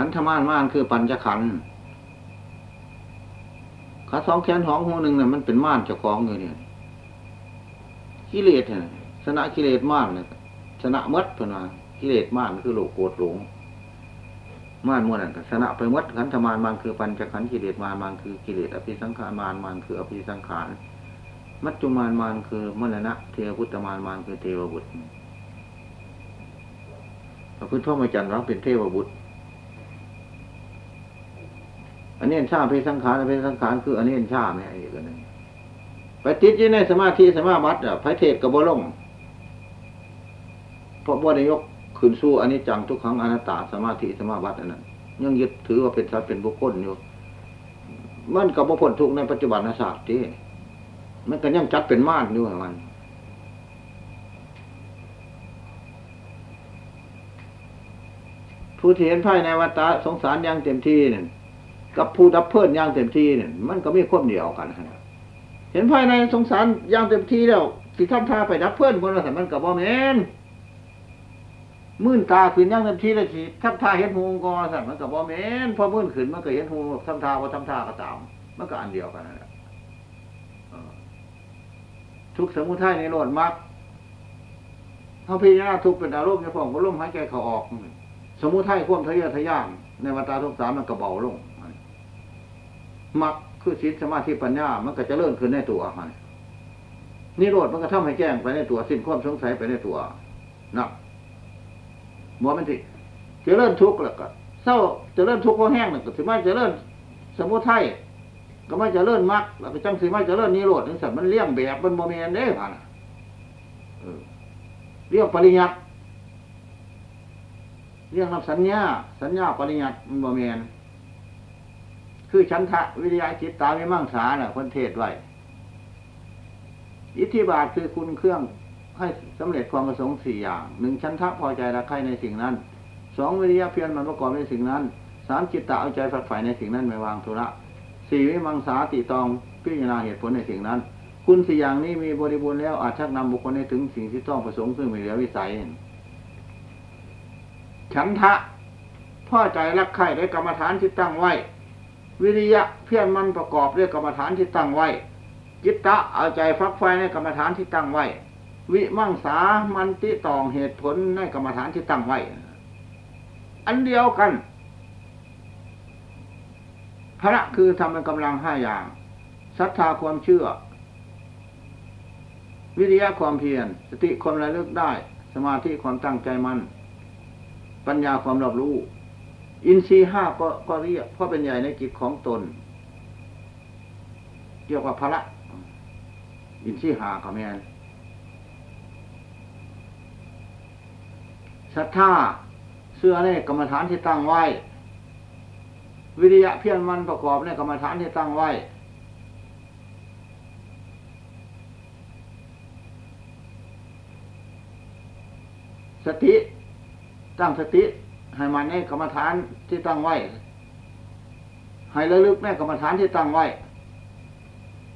ขันธมานมานคือปัญจขันธ์ขาสองแขนสองหัวหนึ่งเนี่ยมันเป็นม่านเจ้าของอยู่เนี่ยกิเลสเนี่ยชนะกิเลสม่านเนี่ยชนะมัดเพื่อนากิเลสม่านคือโลกโกรธหลงม่านมวนั่นชนะไปมัดขันธมานมานคือปัญจขันธ์กิเลสมานมานคือกิเลสอภิสังขารมานมานคืออภิสังขารมัจจุมานมานคือมรณะเทวพุทธมานมานคือเทวบุตรพระพุทธพ่อมาจันทร์รักเป็นเทวบุตร อันนี้ชาเพศสังขารเพศสังขารคืออันนี้ชาไม่ไอ้กันนึงไปติดอยู่ในสมาธิสมาบัติอะพระเทศกับบลงเพราะว่าได้ยกขืนสู้อันนี้จังทุกครั้งอนัตตาสมาธิสมาบัติอันนั้นยังยึดถือว่าเป็นสัตว์เป็นบุคคลอยู่มันกับบุคคลทุกในปัจจุบันศาสตร์ที่มันก็ยังจัดเป็นมานอยู่มันผู้ที่เห็นภายในวัฏสงสารอย่างเต็มที่เนี่ย กับผู้ดับเพิ่นย่างเต็มที่เนี่ยมันก็มีควบเดียวกันเห็นภายในสงสารย่างเต็มที่แล้วสิทำท่าไปดับเพิ่นคนละสันมันกับบ่แมนมื่นตาขึ้นย่างเต็มที่แล้วสิทำท่าเห็นหูกอสันมันกับบ่แมนพอมื่นขึ้นมันก็เห็นหูทำท่าว่าทำท่าก็ตามมันก็อันเดียวกันนะทุกสมุทัยในโลดมักเขาพิจารณาทุกเป็นอารมณ์ในฟองก็ลมหายใจเขาออก สมุทัยควมทะเยอทะยานในวัฏสงสารมันก็เบาลง มักคือศีลสมาธิปัญญา มันก็จะเลื่อนขึ้นในตัวมันนี่โรดมันก็ทำให้แจ้งไปในตัวสิ้นความสงสัยไปในตัวนักมัวมันสิจะเลื่อนทุกข์แล้วก็เศร้าจะเลื่อนทุกข์ก็แห้งหนึ่งก็ถือว่าจะเลื่อนสมุทัยก็ไม่จะเลื่อนมักแล้วก็จังสิไม่จะเลื่อนนิโรธนี่สัตว์มันเลี้ยงแบบมันโมเมนเด้ผ่านเรียกปริยัติเรียกนับสัญญา สัญญาปริยัติมันโมเมน คือฉันทะวิทยาจิตตาไม่มั่งสาเน่ะคนเทศไว้อิทธิบาทคือคุณเครื่องให้สำเร็จความประสงค์สี่อย่างหนึ่งฉันทะพอใจรักใครในสิ่งนั้นสองวิทยาเพียรมันประกอบในสิ่งนั้นสามจิตตาเอาใจฝักใฝ่ในสิ่งนั้นไม่วางธุระสี่วิมังสาติตองพิจารณาเหตุผลในสิ่งนั้น คุณสี่อย่างนี้มีบริบูรณ์แล้วอาจชักนำบุคคลให้ถึงสิ่งที่ต้องประสงค์ซึ่งม่เหลือวิสัยฉันทะพ่อใจรักใครได้กรรมฐานที่ตั้งไว้ วิริยะเพียรมันประกอบด้วยกรรมฐานที่ตั้งไว้ จิตตะเอาใจฟักไฟในกรรมฐานที่ตั้งไว้ วิมังสามันติตองเหตุผลในกรรมฐานที่ตั้งไว้ อันเดียวกันพระคือทำเป็นกำลังห้าอย่างศรัทธาความเชื่อ วิริยะความเพียรสติความระลึกได้ สมาธิความตั้งใจมัน่นปัญญาความรอบรู้ อินทรีห้าก็ก็เรียกเพราะเป็นใหญ่ในจิตของตนเรียกว่าพระอินทรีหาขมนศรัทธาเสื้อในกรรมฐานที่ตั้งไว้ วิริยะเพียรมันประกอบในกรรมฐานที่ตั้งไว้สติตั้งสติ ให้มันในกรรมฐานที่ตั้งไว้ ให้ระลึกในกรรมฐานที่ตั้งไว้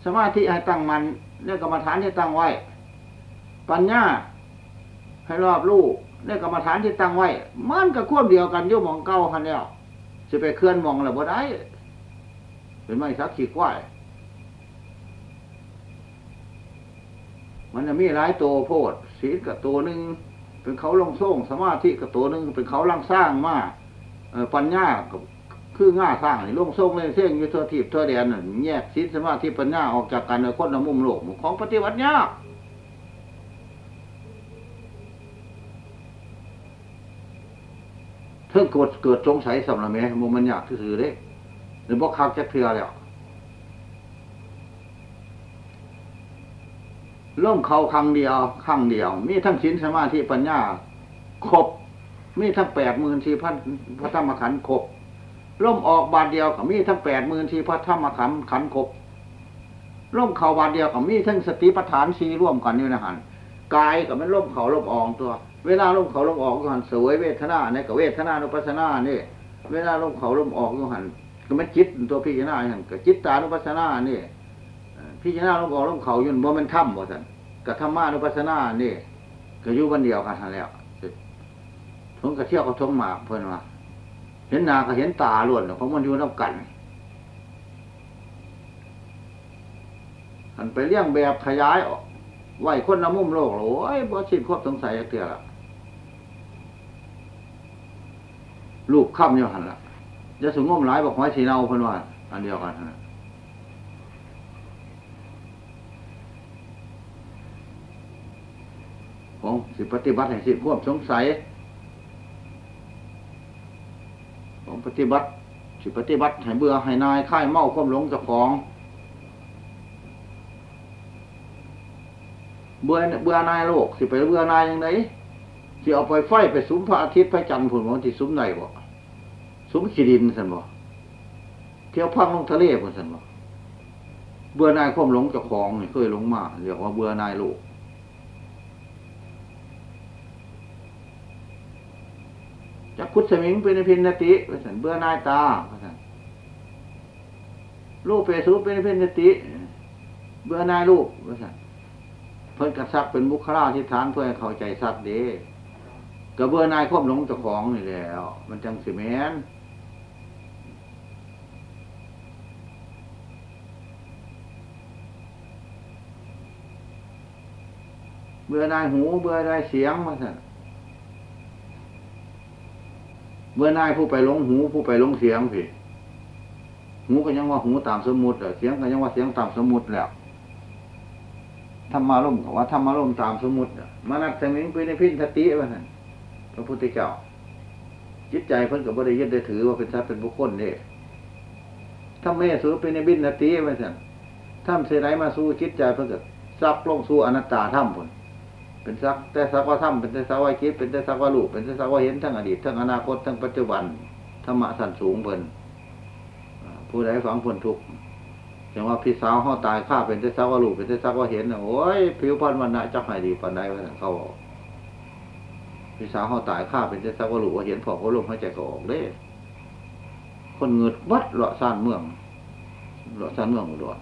สมาธิให้ตั้งมันในกรรมฐานที่ตั้งไว้ ปัญญาให้รอบรู้ในกรรมฐานที่ตั้งไว้ มันก็ควบเดียวกันยุ่มองเก้าคันแล้วจะไปเคลื่อนมองแล้วบ่ได้ เป็นไม่สักขีดว่ามันจะมีหลายตัวโพดศีกับตัวหนึ่ง เป็นเขาลงส่งสมาธิกับตัวหนึ่งเป็นเขาลังสร้างมาปัญญาคือง่าสร้างลงส่งเลยเส้นยุทธทิพย์เทอแดนแยกศีลสมาธิปัญญาออกจากกันในคนละมุมโลกของปฏิวัติยากเพิ่งเกิดเกิดสงสัยสำหรับแม่มุมมันยากที่สุดเลยหรือบอกคักจะเทือแล้ว ล่มเขาครั้งเดียวครั้งเดียว มีทั้งศีลสมาธิปัญญาครบ มีทั้งแปดหมื่นสี่พันพระธรรมขันธ์ครบล่มออกบาทเดียวกับมีทั้งแปดหมื่นสี่พระธรรมขันธ์ขันธ์ครบล่มเข่าบาทเดียวกับมีทั้งสติปัฏฐานสีร่วมกันนี่นะฮันกายกับมันล่มเข่าล่มอองตัว เวลาล่มเข่าล่มออกก็หันสวยเวทนาเนี่ยกับเวทนานุปัสสนานี่ เวลาล่มเข่าล่มออกก็หันก็มันจิตตัวพิจารณาหันกับจิตตานุปัสสนานี่ พิจารณาลงออกลงเขายุ่นบ่มันถ้ำบ่สันกับธรรมานุปัสสนานี่ก็อยู่วันเดียวกันแล้วผมก็เที่ยวเขาทงหมากเพื่อนว่าเห็นหนาก็เห็นตาล้วนเพราะมันอยู่น้ำกันอันไปเลี้ยงแบบขยายออกไหวคนละมุมโลกโอ้ยบ่สิ้นควบสงสัยเตือละลูกข้ามอยู่หันละจะสูงงมหลายบอกไว้สีเนาเพิ่นว่าอันเดียวกันนะ ผมสิปฏิบัติให้สิควบสงสัยผมปฏิบัติ สิปฏิบัติให้เบื่อให้นายค่ายเมาความหลงเจ้าของ เบื่อเบื่อนายโลก สิไปเบื่อนายยังไงสิเอาไปไฟไปสุมพระอาทิตย์พระจันทร์ผุนวันที่สุมไหนบ่สุมขีดินสันบ่เที่ยวพังลงทะเลพุ่นสันบ่เบื่อนายความหลงเจ้าของเคยหลงมาเรียกว่าเบื่อนายโลก จักคุดสมิงเป็นพินนติว่าสันเบื่อหนายตาว่าสันลูกเปสูเป็นพินนติ เบื่อหนายลูกว่าสันเพิ่นกระซักเป็นบุคลาธิฐานเพื่อให้เข้าใจสัตว์เด้กระเบื่อนายควบหลงเจ้าของนี่แล้ว มันจังสิแมนเบื่อนายหู เบื่อนายเสียงว่าสัน เมื่อนายผู้ไปหลงหูผู้ไปหลงเสียงพี่หูก็ยังว่าหูตามสมมุติเสียงก็ยังว่าเสียงตามสมมุติแล้วธรรมาร่มก็ว่าธรรมาร่มตามสมมุติมานัดสมิงไปในพินทติว่านั่นพระพุทธเจ้า จิตใจเพิ่นกับบริยึดได้ถือว่าเป็นทรัพย์เป็นบุคคลเนี่ยถ้าไม่สู้ไปในบินนติว่าสั่นถ้าเสไดมาสู้จิตใจเพิ่นก็ซับลงสู่อนัตตาถ้ำผล เป็นสักแต่สักว่าทำเป็นแต่สักว่าคิดเป็นแต่สักว่าลูกเป็นแต่สักว่าเห็นทั้งอดีตทั้งอนาคตทั้งปัจจุบันธรรมะสันสูงเพิ่นผู้ใดฟังเพิ่นทุกอย่างว่าพี่สาวเขาตายข้าเป็นแต่สักว่าลูกเป็นแต่สักว่าเห็นโอ้ยผิวพรรณวันนะจักให้ดีปานใดวะเขาบพี่สาวเขาตายข้าเป็นแต่สักว่าลูกว่าเห็นพอเขาลมหายใจก็ออกเด้คนเงิดวัดหล่อซ่านเมืองหล่อซ่านเมืองอุดร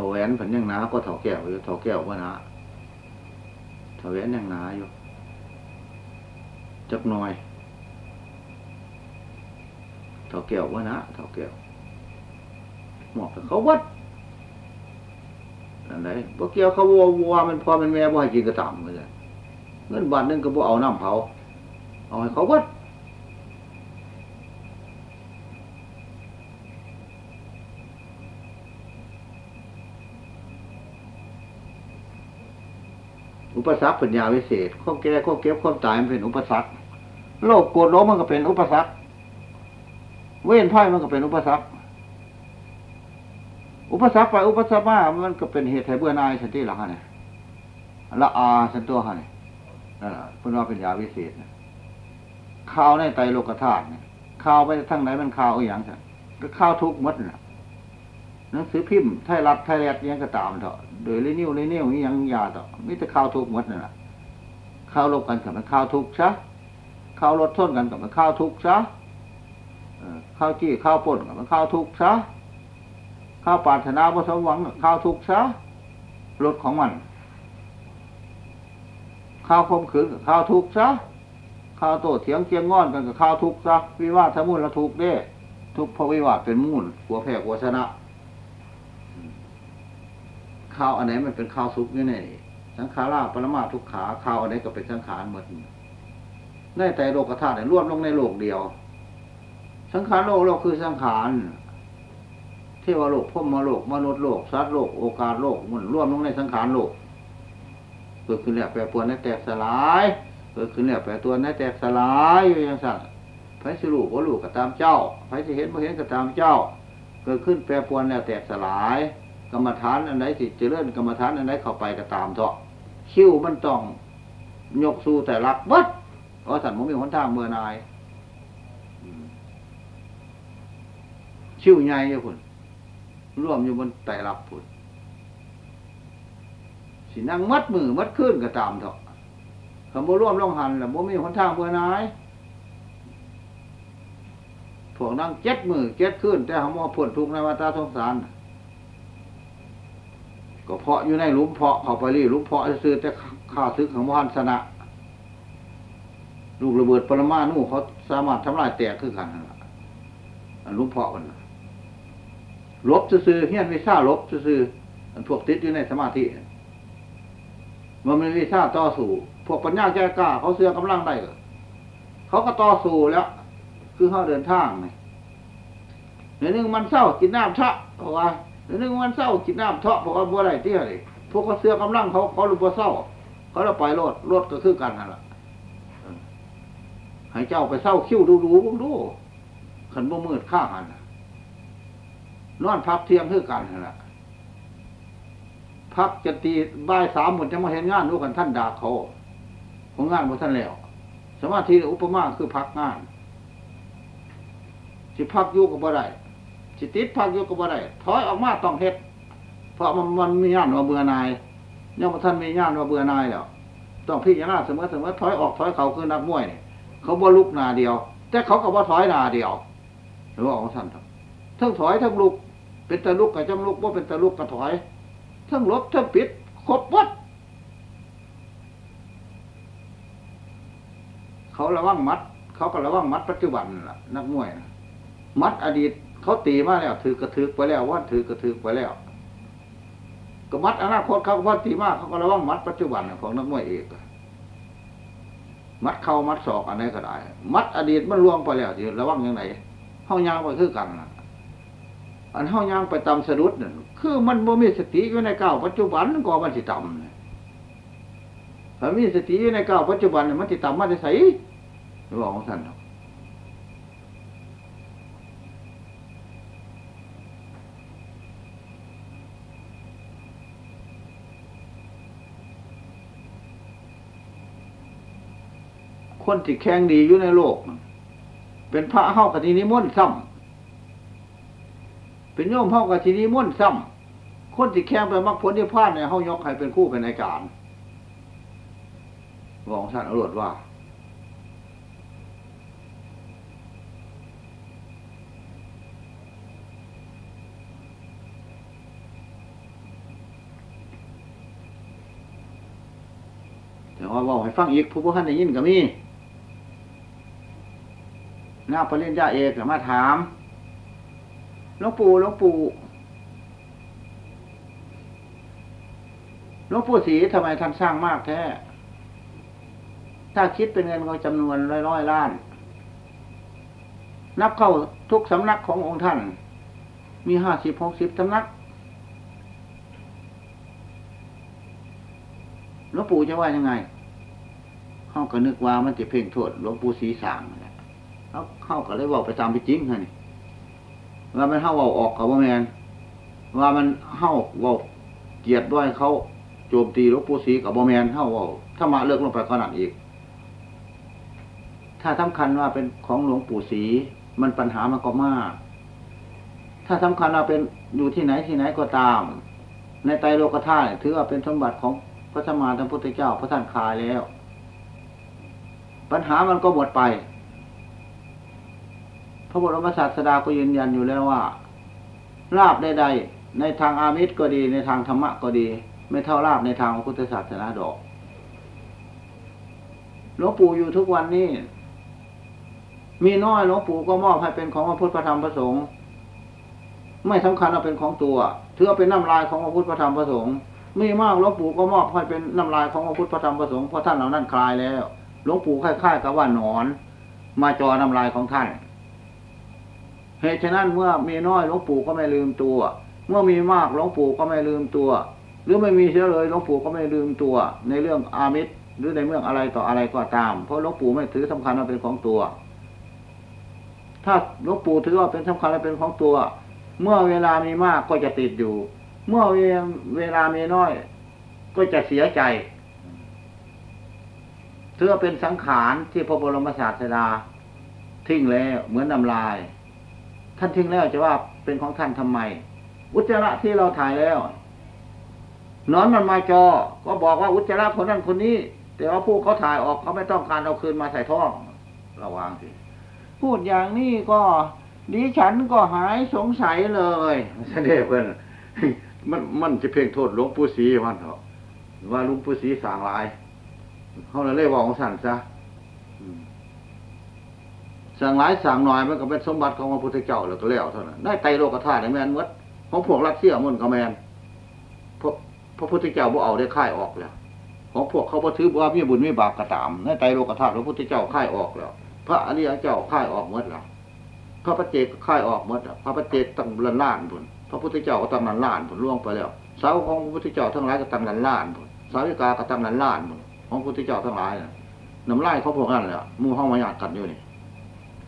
าแหวนผันยังหนาก็เถาแก้วอยู่เถาแก้วว่าหนาเถาแหวนยังหนาอยู่จักหน่อยเถาแก้วว่านาเถาแก้วหมอกเขาวัดอันไหนพวกเกี่ยวเขาวัววัวมันพอมันแม่บ่ให้กินกระตำเลยเงินบาทนึงก็บ่เอาน้ำเผาเอาให้เขาวัด อุปสรรคปัญญาวิเศษข้อแก่ข้อเก็บข้อตายมันเป็นอุปสรรคโลกโกรธร้มันก็เป็นอุปสรรคเว้นไพ่มันก็เป็นอุปสรรคอุปสรรคไปอุปสรรคมามันก็เป็นเหตุให้เบื่อนายสันติหลังเนี่ยละอาสันตัวฮะเนี่ยนั่นแหละพูดว่าเป็นยาวิเศษนะข่าวในไตโลกธาตุเนี่ยข่าวไปทั้งไหนมันข่าวอย่างสันก็ข่าวทุกมดนะหนังสือพิมพ์ไทยรัฐไทยแลดยังก็ตามเถอะ โดยเรนิวเรนิวนี่ยังยาต่อมิแต่ข้าวทุกหมดนั่นแหละข้าวลบกันกับมันข้าวทุกซะข้าวลดทนกันกับมันข้าวทุกซะข้าวจี้ข้าวป่นกับมันข้าวทุกซะข้าวปาถนาประสมหวังข้าวทุกซะลดของมันข้าวคมขืนกับข้าวทุกซะข้าวโตเถียงเกียงงอนกันกับข้าวทุกซะวิวาทมูลละทุกเด้ ทุกเพราะวิวาทเป็นมูลหัวแพ้หัวชนะ ข้าวอันไหนมันเป็นข้าวซุกนี่นี่สังขาราปรมาทุกขาข้าวอันไหนก็เป็นสังขารหมดได้แต่โลกธาตุรวมลงในโลกเดียว สังขารโลกโลกคือสังขารเทวโลกพมโลกมนุษย์โลกสัตว์โลกโอกาสโลกมันรวมลงในสังขารโลกเกิดขึ้นแล้วแปรปรวนในแตกสลายเกิดขึ้นแล้วแปรตัวในแตกสลายอยู่อย่างสั่นไผสิลูกว่าลูกก็ตามเจ้าไผสิเห็นบ่เห็นก็ตามเจ้า เกิดขึ้นแปรปรวนแล้วแตกสลาย กรรมฐานอันไหนสิเจริญกรรมฐานอันไหนเข้าไปก็ตามเถอะคิ้วมันต้องยกสู้แต่รักบัดเพราะสันผมมีหนทางเมื่อนายชิวใหญ่อยู่พุ่นร่วมอยู่บนแต่รักพุ่นสินั่งมัดมือมัดขึ้นก็ตามเถอะคำว่าร่วมลงหันแหละผมมีหนทางเมื่อนายพวกนั่งเจ็ดมือเจ็ดขึ้นแต่เขามอผลทุกในวัฏสงสาร ก็เพาะอยู่ในลุมเพาะเขาไปรีลุมเพาะซื้อแต่ข้าซึกของมหันสนะลูกระเบิดปรมาณูเขาสามารถทำลายแตกขึ้นกันลุมเพาะมันลบซื้อเฮียนวิชาลบซื้อันพวกติดอยู่ในสมาธิมันไม่วิชาต่อสู้ พวกปัญญาแก่กล้าเขาเสือกำลังได้เขาก็ต่อสู้แล้ว คือเขาเดินทางไงเดี๋ยวนึงมันเศร้ากินน้ำชะเพราะว่า เดี๋ยวนึงมันเศร้ากินน้ำเทาะเพราะว่าบัวไรเตี้ยเลยพวกเขาเสือกำลังเขาเขาลุบัวเศร้า เขาเราไปรถรถก็คือกันนั่นแหละให้เจ้าไปเศร้าคิ้วดูดูบ้งดู ขันบ่มืดข้าหันนอนพักเที่ยงคือกันนั่นแหละพักจะตีบ่ายสามหมดจะมาเห็นงานดูกันท่านด่าเขาของงานหมดท่านแล้วสมาธิอุปมาคือพักงานสิพักยู่กับบ่ได้ สิติดพักอยู่กับบ่ได้ถอยออกมาต้องเฮ็ดเพราะมันมันมีญาณว่าเบื่อนายเนี่ยท่านมีญาณว่าเบื่อนายแล้วต้องพิจารณาเสมอเสมอถอยออกถอยเขาคือนักมวยเนี่ยเขาบ่ลุกนาเดียว แต่เขาก็บ่ถอยนาเดียวหรือว่าของท่านทั้งถอยทั้งลุก เป็นตะลุกกับจังลุกว่าเป็นตะลุกกับถอยทั้งลบทั้งปิดครบวัดเขาระวังมัด เขาก็ระวังมัดปัจจุบันล่ะ นักมวยนะมัดอดีต เขาตีมาแล้ว ถือกระถือไปแล้วว่าถือกระถือไปแล้วก็มัดอนาคตเขาก็ตีมาเขาก็ระวังมัดปัจจุบันของนักมวยเอกมัดเข่ามัดศอกอันไหนก็ได้ มัดอดีตมันล่วงไปแล้วที่ระวังยังไงเฮายางไปคือกันอันเฮายางไปตาสะดุดนี่ยคือมันบ่มีสติอยู่ในเก้าปัจจุบันก็มันสิต่ำเนี่ยถ้ามีสติอยู่ในเก้าปัจจุบันมันสิตำมาจะใส่บอกของท่าน คนที่แข็งดีอยู่ในโลก เป็นพระเฮากะทีนิมนต์ซ้ำเป็นโยมเฮากะทีนิมนต์ซ้ำคนที่แข็งไปมรรคผลที่พลาดเนี่ยเฮายกให้เป็นคู่เป็นในการบอกท่านอรวดว่าแต่ว่าบอกให้ฟังอีกผู้ผู้ท่านได้ยินก็มี หน้าปริญญาเอกมาถามหลวงปู่หลวงปู่หลวงปู่ศรีทำไมท่านสร้างมากแท้ ถ้าคิดเป็นเงินก็จำนวนร้อยร้อยล้าน นับเข้าทุกสำนักขององค์ท่าน มีห้าสิบหกสิบสำนักหลวงปู่จะว่ายังไงเขาก็นึกว่ามันจะเพ่งโทษหลวงปู่ศรีสาง เขาเข้าก็เลยบอกไปตามไปจริงฮะนี่ว่ามันเข้าเว่าออกกับว่าแมนว่ามันเข้าเว่าเกียรติด้วยเขาโจมตีหลวงปู่ศรีกับบ่แมนเข้าเว่าถ้ามาเลิกลงไปขนาดอีก ถ้าสำคัญว่าเป็นของหลวงปู่ศรีมันปัญหามันก็มาก ถ้าสำคัญว่าเป็นอยู่ที่ไหนที่ไหนก็ตาม ในไตรโลกธาตุถือว่าเป็นสมบัติของพระสมมาสัมพุทธเจ้าพระท่านคายแล้ว ปัญหามันก็หมดไป พระบรมศาสดาก็ยืนยันอยู่แล้วว่าลาบใดๆในทางอามิตรก็ดีในทางธรรมะก็ดี ไม่เท่าลาบในทางพุทธศาสนาดอกหลวงปู่อยู่ทุกวันนี้ มีน้อยหลวงปู่ก็มอบให้เป็นของพระพุทธธรรมพระสงฆ์ไม่สำคัญว่าเป็นของตัวถือเป็นน้ำลายของพระพุทธธรรมพระสงฆ์มีมากหลวงปู่ก็มอบให้เป็นน้ำลายของพระพุทธธรรมประสงค์เพราะท่านเหล่านั้นคลายแล้วหลวงปู่คล้ายๆกับว่าหนอน มาจอน้ำลายของท่าน เหตุฉะนั้นเมื่อมีน้อยหลวงปู่ก็ไม่ลืมตัว เมื่อมีมากหลวงปู่ก็ไม่ลืมตัว หรือไม่มีเสียเลยหลวงปู่ก็ไม่ลืมตัว ในเรื่องอามิตรหรือในเรื่องอะไรต่ออะไรก็ตาม เพราะหลวงปู่ไม่ถือสำคัญว่าเป็นของตัว ถ้าหลวงปู่ถือว่าเป็นสำคัญว่าเป็นของตัว เมื่อเวลามีมากก็จะติดอยู่ เมื่อเวลามีน้อย ก็จะเสียใจถือเป็นสังขารที่พระบรมศาสดาทิ้งแล้วเหมือนน้ำลาย ท่านทิ้งแล้วจะว่าเป็นของท่านทำไม อุจจาระที่เราถ่ายแล้วนอนมันมาจอ ก็บอกว่าอุจจาระคนนั้นคนนี้ แต่ว่าผู้เขาถ่ายออกเขาไม่ต้องการเอาคืนมาใส่ท้องระวังสิพูดอย่างนี้ก็ดิฉันก็หายสงสัยเลยเสด็จเพื่อนมันมันจะเพ่งโทษหลวงปู่ศรีวันเถอะว่าหลวงปู่ศรีสางลายเขาเลยเรียกว่าของสั่นซะ สั่งหลายสั่งหน่อยมันก็เป็นสมบัติของพระพุทธเจ้าแล้วก็แล้วเท่านั้นได้ไตโลกธาตุในแมนวัดของพวกรัสเซียมันก็แมนพระพระพุทธเจ้าบ่เอาได้ค่ายออกแล้วของพวกเขาพอถือว่ามีบุญมีบาปกระตามในไตโลกธาตุพระพุทธเจ้าค่ายออกแล้ว พระอริยเจ้าค่ายออกหมดแล้วพระปเจกค่ายออกหมดพระปเจกตั้งล้านล้านผลพระพุทธเจ้าก็ตั้งล้านล้านผลล่วงไปแล้วสาวของพระพุทธเจ้าทั้งหลายก็ตั้งล้านล้านผลสาวิกาก็ตั้งล้านล้านผลของพระพุทธเจ้าทั้งหลายน้ำไลายเขาพวกนั้นแหละมูห้องมาหยาดกันอยู่นี่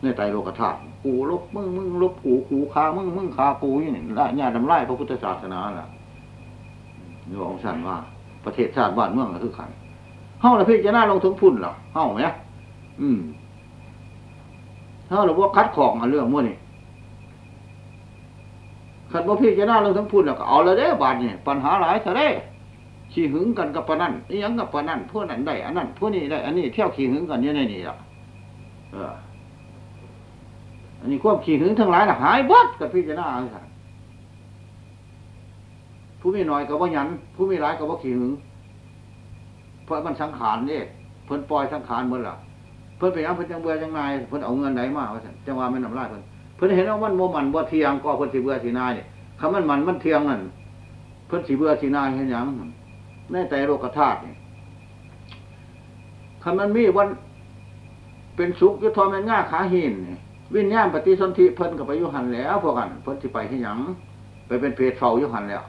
ในไตโลกธาตุกูลบมึงมึงลบกูกูคามึงมึงคากูนี่ละญาติน้ำลายพระพุทธศาสนาแหละนี่ของฉันว่า ประเทศชาติบ้านเมืองก็คือขันเฮ้าละพี่จะน่าลงถึงพุ่นหรอเฮ้าไหมอืมเฮ้าหรือว่าคัดของอันเรื่องมั่วนี่ขันว่าพี่จะน่าลงถึงพุ่นแล้วก็เอาลยเด้บาทเนี่ยปัญหาหลายเสด้ขี้หึงกันกับปนั่นนี่ยังกับปนั่นพวกนั้นได้อันนั้นพวกนี้ได้ อันนี้เที่ยวขี้หึงกันเนี่ยในนี่ละเออ อันนี้ควบขี้หึงทั้งหลายน่ะหายวัดกับพี่จะน่าค่ะผู้มีน้อยกับว่ายัน ผู้มีหลายกับว่าขี้หึงเพราะมันสังขารนี่เพิ่นปล่อยสังขารหมดละเพิ่นไปยังเพิ่นจังเบื่อจังนายเพิ่นเอาเงินไหนมาว่าจังว่าไม่นำลายเพิ่นเพิ่นเห็นว่ามันโมมันบ่เทียงก็เพิ่นสิเบื่อสีนายเนี่ยคำมันมันมันเทียงนั่นเพิ่นสิเบื่อสีนายเห็นยังในใจโลกธาตุนี่คำมันมีวันเป็นสุขยุทธแม่ง่าขาหินเนี่ย วิญญาณปฏิสนธิเพิ่นกับไปยุหันแล้วพวกกันเพิ่นสิไปที่หยังไปเป็นเพศเฝ้ายุหันแล้ว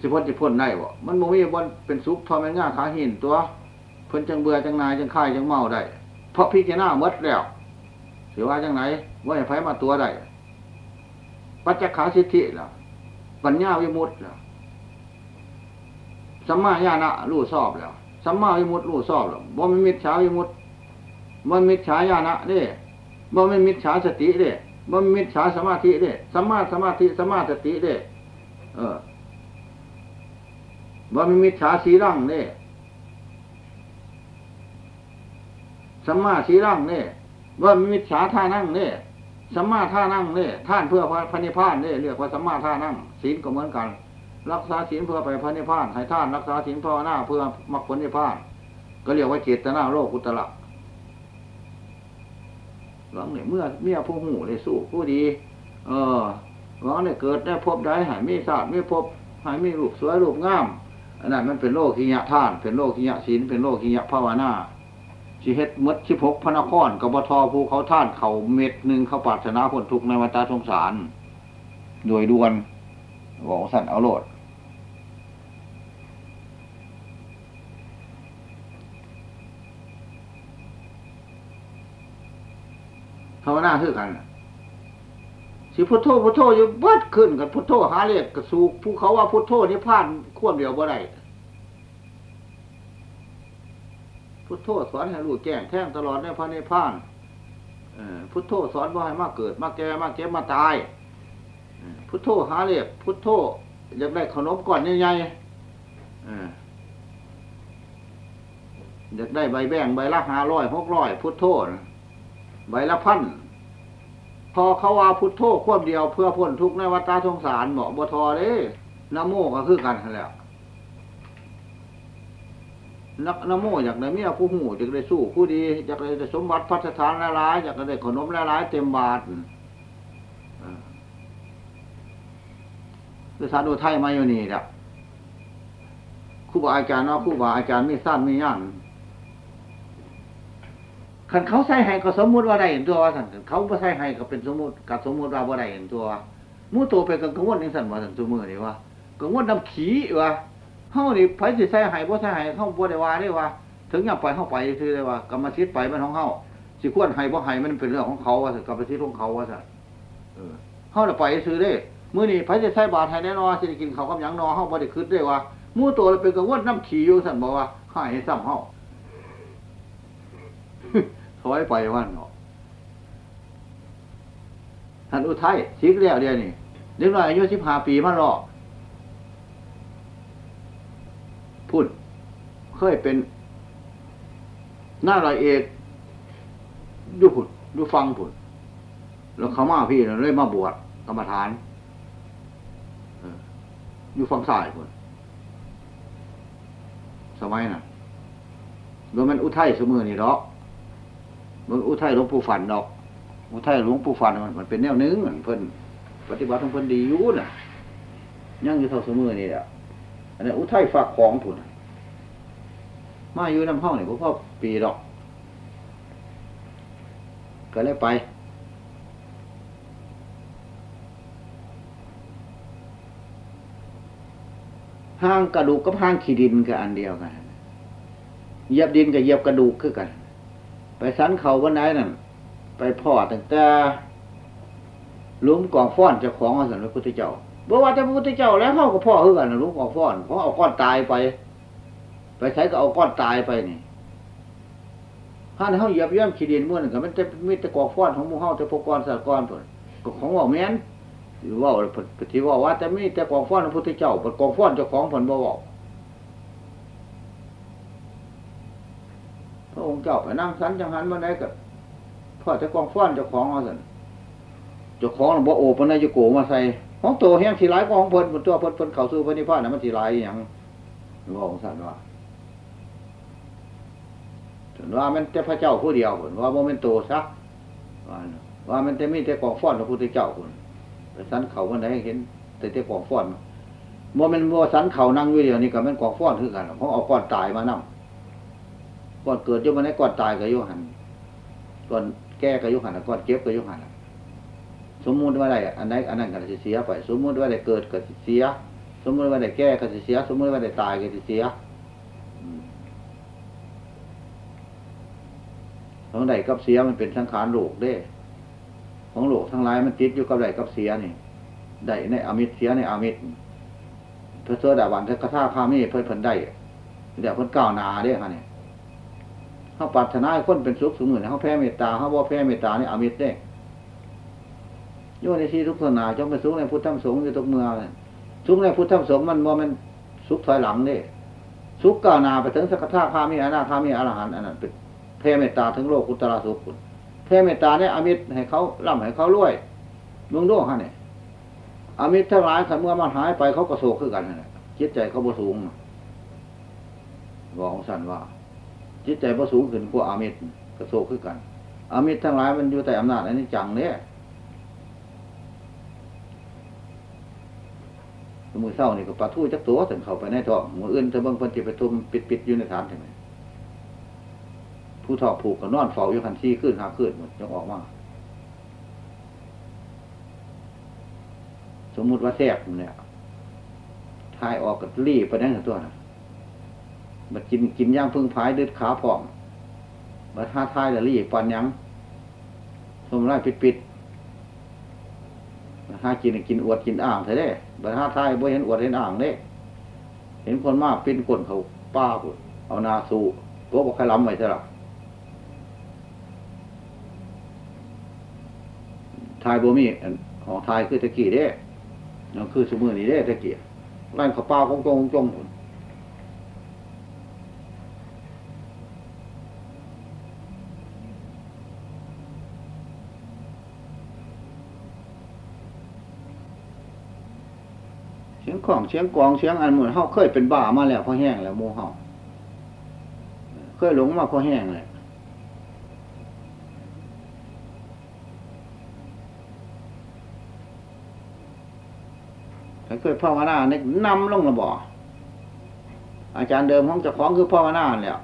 สิพ้นสิพ้นได้บ่มันโมมีวันเป็นสุขทอแม่ง่าขาหินตัว เพิ่นจังเบื่อจังนายจังค่ายจังเมาได้ เพราะพิจารณาเมดแล้วเสียว่าจังไหนว่าให้ไผมาตัวได้ปัจจขาสิทธิล่ะปัญญาวิมุตต์ล่ะสัมมาญาณะรู้สอบแล้วสัมมาวิมุตต์รู้สอบแล้วบ่มีมิจฉาวิมุตต์ บ่มีมิจฉาญาณะเด้บ่มีมิจฉาสติเด้บ่มีมิจฉาสมาธิเด้สัมมาสมาธิสัมมาสติเด้เออบ่มีมิจฉาสีร่างเด้สัมมาสีร่างเด้ว่มีมิจฉาท่านั่งเด้สัมมาท่านั่งเด้ท่านเพื่อพระนิพพานเด้เรียกว่าสัมมาท่านั่งศีลก็เหมือนกัน รักษาศีลเพื่อไปพระนิพพานให้ท่านรักษาศีลภาวนาเพื่อมรรคผลนิพพาน ก็เรียกว่าเจตนาโลกุตละ หวังเนี่ยเมื่อเมียผู้หูเลยสู้ผู้ดี เออหวังเนี่ยเกิดได้พบได้หายไม่ทราบไม่พบหายไม่รูปสวยรูปงามอันนั้นมันเป็นโลกขิยะท่าน เป็นโลกขิยะศีลเป็นโลกขิยะภาวนาชีเฮ็ดมดชิพกพระนครกับบทอภูเขาท่านเขาเม็ดหนึ่งเขาปรารถนาผลทุกในวัฏสงสาร โดยด่วนบอกสั่นเอาโลดภาวนาคือกันสิพุทโธพุทโธอยู่เบิดขึ้นกับพุทโธหาเรียกกระสูผู้เขาว่าพุทโธนี่พลาดควเดียวบ่ได้พุทโธสอนให้รู้แจ้งแท่งตลอดในพระนิพานพุทโธสอนว่าให้มากเกิด มากแก่มากเก็บมาตายพุทโธหาเรียกพุทโธอยากได้ขนมก่อนใหญ่ๆอยากได้ใบแบงใบละห้าร้อยหกร้อยพุทโธ ใบละพันพอเขาว่าพุทโธควบเดียวเพื่อพ้นทุกข์ในวัฏสงสารเหมาะบทอเลยนโมก็คือกันแล้วนักนโมอยากได้เมียผู้หูอยากได้สู้ผู้ดีอยากได้สมบัติพัฒฐานละลายอยากได้ขนมละลายเต็มบาทคือสาดูไทยมาอยู่นี่แหละครูบาอาจารย์เนาะครูบาอาจารย์มีสั้นมีย่าน ขันเขาใส่ให้ก็สมมุติว่าได้เห็นตัวว่าสันเขาไม่ใส่ให้ก็เป็นสมมุติกับสมมุติว่าบ่ได้เห็นตัวมู่โตไปกังวลนี่สันว่าสันตัวมือนี่ว่ากังวลน้ำขี้ว่าเฮานี่ไผสิใส่ให้บ่ใส่ให้เฮาบ่ได้ว่าได้ว่า ถึงอย่างไปเฮาไปคือได้ว่ากรรมสิทธิ์ไปมันของเฮาสิควรให้บ่ให้มันเป็นเรื่องของเขาว่าสันกรรมสิทธิ์ของเขาว่าสันเออเฮาน่ะไปซื้อได้มื้อนี้ไผสิใส่บาตรให้แน่นอนสิกินเขากับยังนอเฮาบ่ได้คิดได้ว่ามู่โตเป็นกังวลน้ำขี้อยู่สันบอกว่าให้ซ้ำเฮา ถอยไปวันเนาะท่านอุทัยชิกแล้วเดียวนี่เด็กน้อยอายุสิบห้าปีมันรอพูดเคยเป็นหน้าลอยเอกดูผุดดูฟังผุดแล้วเขามาพี่เลยมาบวชกรรมฐานอยู่ฝั่งซ้ายคนสมัยน่ะโดยมันอุทัยสมือนี่ดอก มันอุทัยหลวงปู่ฝันดอก อุทัยหลวงปู่ฝันมันมันเป็นแนวนึงเพิ่นปฏิบัติของเพิ่นดีอยู่น่ะยังอยู่เท่าเสมอนี่แหละอันนี้อุทัยฝากของผุนมาอยู่น้ำห้องนี่พ่อปีดอกก็เลยไปห้างกระดูกกับห้างขี้ดินก็อันเดียวกันเหยียบดินกับเหยียบกระดูกคือกัน ไปสันเขาวันไหนนั่นไปพ่อตั้งแต่ลุมกองฟ้อนเจ้าของอาสันพระพุทธเจ้าบอกว่าแต่พระพุทธเจ้าแล้วเขาก็พ่อคือกันลุมกองฟ้อนเขาเอาก้อนตายไป ไปใช้ก็เอาก้อนตายไปนี่ถ้าในเขาเหยียบย่ำขีดินมื่อนึงก็มันจะมีแต่กองฟ้อนของมู่เฮาแต่พวกกรสากรเปิดก็ของว่าแม่นหรือว่าปฏิว่าว่าแต่มีแต่กองฟ้อนพระพุทธเจ้าเป็นกองฟ้อนเจ้าของผลบ่บอกพระ องค์เจ้าไปนั่งสันจังหันมาได้กับพ่อจะกองฟ้อนเจ้าของเอาสันเจ้าของบ่โอปนายโกมาใส่ของโตแห้งสีร้ายของเพิ่นบนตัวเพิ่นเพิ่นเข้าสู่พระนิพพานน่ะมันสีร้ายอย่างว่าองสันว่าถึงว่ามันแต่พระเจ้าผู้เดียวผลว่าโมเมนโตซะว่าว่ามันแต่มีแต่กองฟ้อนพระพุทธเจ้าผลไปสันเขาวันไหนเห็น แต่แต่กองฟ้อนโมเมนโมสันเขานั่งอยู่เดียวนี่ก็เป็นกองฟ้อนคือกันเพราะเอาก้อนตายมานั่ง ก้อนเกิดอยู่มันได้ก้อนตายก็ยุหันก้อนแก้ก็ยุหันก้อนเก็บก็ยุหันสมมุติว่าอะไรอันไหนอันนั้นก็จะเสียไป สมมุติว่าอะไรเกิดก็เสีย สมมุติว่าอะไรแก้ก็จะเสีย สมมุติว่าอะไรตายก็จะเสียของใดกับเสียมันเป็นสังขารโลกเด้ ของโลกทั้งหลายมันติดอยู่กับใดกับเสียนี่ได้ในอมิตรเสียในอมิตรเพื่อเสื้อดาบันเพื่อกระท่าข้ามีเพื่อเพิ่นได้เดี๋ยวเพิ่นก้าวนาเด้ค่ะเนี่ย เขาปรารถนาให้คนเป็นสุขสมุนเขาแพ้เมตตาเขาบ่แพ้เมตตานี่อมิตรเด้โยในที่ทุกศาสนาจงเป็นสุขในพุทธธรรมสงฆ์อยู่ทุกเมืองสุขในพุทธธรรมสงฆ์มันมันสุขถอยหลังเด้สุขก้าวนาไปถึงสักท่าข้ามีอนาข้ามีอรหันต์อันนั้นเป็นแผ่เมตตาถึงโลกอุตราสุขุนแผ่เมตตาเนี่ยอมิตรให้เขาล่ำให้เขารวยมืองโลกฮะเนี่ยอมิตรทั้งหลายขันเมื่อมันหายไปเขาก็โศกขึ้นกันนะจิตใจเขาบ่สูงบอกของสันว่า จิตใจบ่สูงขึ้นกว่าอามิตรก็โศกขึ้นกัน อามิตรทั้งหลายมันอยู่แต่อำนาจอันนี้จังเนี่ยมือเศร้านี่ก็ปลาทู่จักตัวถึงเข้าไปในท้องมืออื่นเธอเบิ่งเพิ่นที่ไปทุ่มปิดๆอยู่ในฐานใช่ไหมผู้ทอผูกกับนอนเฝ้าอยู่คันซี่ขึ้นหาขึ้นหมดจะออกมาสมมุติว่าแทรกเนี่ยทายออกกับรีไปนั่นตัวนะ มันกินกินย่างพึ่งพายเดือดขาผอมมาท่าทายแล้วรีปันยังสมไรปิดปิดมาท่ากินกินอวดกินอ่างเถอะเด้มาท่าทายบ่เห็นอวดเห็นอ่างเด้เห็นคนมากเป็นคนเขาป้าปุเอานาสูตัวบอกใครล้ำไว้เถอะทายบ่มีของทายคือตะกี้เด้นั่นคือสมือนี้เด้ตะกี้ร่างเขาเป้าคงจงจงผลเสียง ของเสียงกองเสียงอันเหมือนเฮาเคยเป็นบ้ามาแล้วพอแห้งแล้วโมเฮาเคยหลงมาพอแห้งเลยเคยภาวนาเนี่ยนำลงระบออาจารย์เดิมของเจ้าของคือภาวนาเนี่ย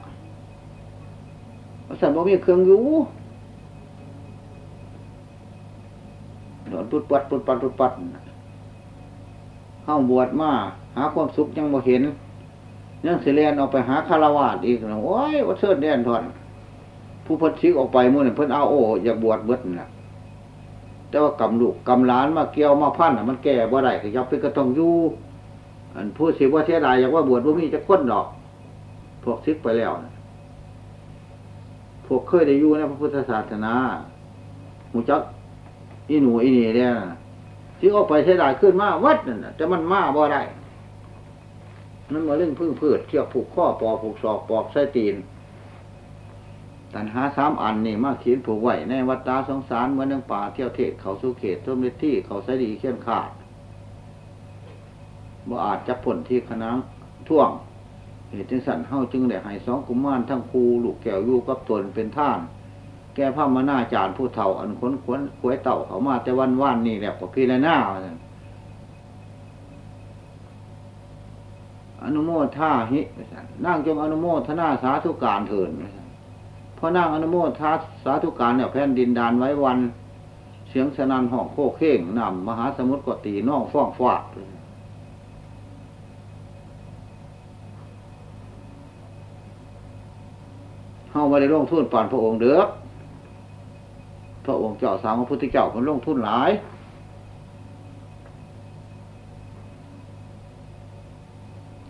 สันบ่มีเครื่องอยู่โดนปุดปัดปุดปัดปุดปัด เข้าบวชมาหาความสุขยังบ่เห็นยังเสียเรียนออกไปหาคารวาสอีกนะโอ้ยว่าเชิดแน่นทอนผู้พัดชิกออกไปมื่อนี่เพิ่นเอาโอ้อยากบวชเบิดน่ะแต่ว่ากำลูกกำล้านมาเกี่ยวมาพันมันแก่บ่ได้ก็ยับไปก็ต้องอยู่อันผู้สิว่าเสียดายอยากว่าบวชว่ามีจะก้นดอก พวกซิกไปแล้วพวกเคยได้อยู่ในพระพุทธศาสนาหูจักอีหนูอีนี่เนี่ย ที่ออกไปเสียดายขึ้นมาวัดนั่นแต่มันมาบ่ได้นั่นมาเรื่องพึ่งพืชเที่ยวผูกข้อปอกผูกศอกปอกไส้ตีนตันหาสามอันนี่มาขีนผูกไว้ในวัดตาสงสารเหมือนนังป่าเที่ยวเทศเขาสุเขตทุ่มฤทธิเขาใสดีเขี้ยนขาดบ่อาจจะผลที่คณะท่วงเหตุจึงสั่นเฮาจึงได้ให้สองกุมารทั้งครูลูกแก้วยู่กับตนเป็นท่าน แก่พระมนาจารย์ผู้เฒ่า อันค้นควนควยเต่าเขามา แต่วันว่านนี่แหละก็พี่ละหน้าอนุโมทาหินั่งจงอนุโมทนาสาธุการเถินเพราะนั่งอนุโมทาสาธุการเนี่ยแผ่นดินดานไว้วัน เสียงสนันห้องโคเข่งนำมหาสมุทรกตีน้องฟ้องฟาดเฮาไม่ได้ลงทุนป่านพระองค์เด้อ พระองค์เจ้าสามพระพุทธเจ้าคนลงทุนหลาย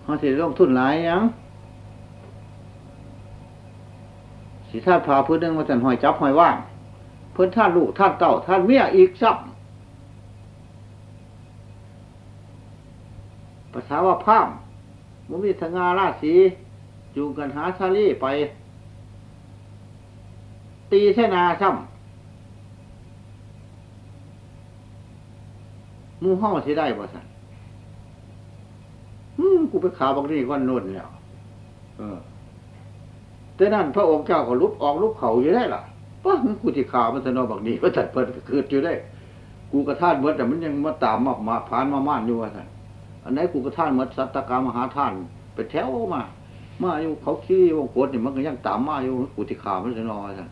เขาสิลงทุนหลายยังสิท่านพาพื้นนึงมาจันหอยจับหอยว่าง เพื่อนท่านลูกท่านเต่าท่านเมียอีกซับภาษาว่าพามมุมีสงาราศีจูงกันหาชาลีไป ตีเสนาซ้ำ มูห้องสิได้บ่สันกูไปขาบางทีวันนุ่นแล้ว เออ แต่นั่นพระองค์เจ้าก็ลุกออกลุกเขาอยู่ได้ล่ะป้ากูที่ขามันจะนอบักนี้ว่าจัดเปิดเกิดอยู่ได้ กูกระท่านเมื่อแต่มันยังมาตามมามาผ่านมาม่านอยู่ว่าสันอันไหนกูกระท่านเมื่อสัตตกรรมหาท่านไปแถวมา มาอยู่เขาขี้วงกดเนี่ยมันก็ยังตามมาอยู่กูที่ขามันจะนอสัน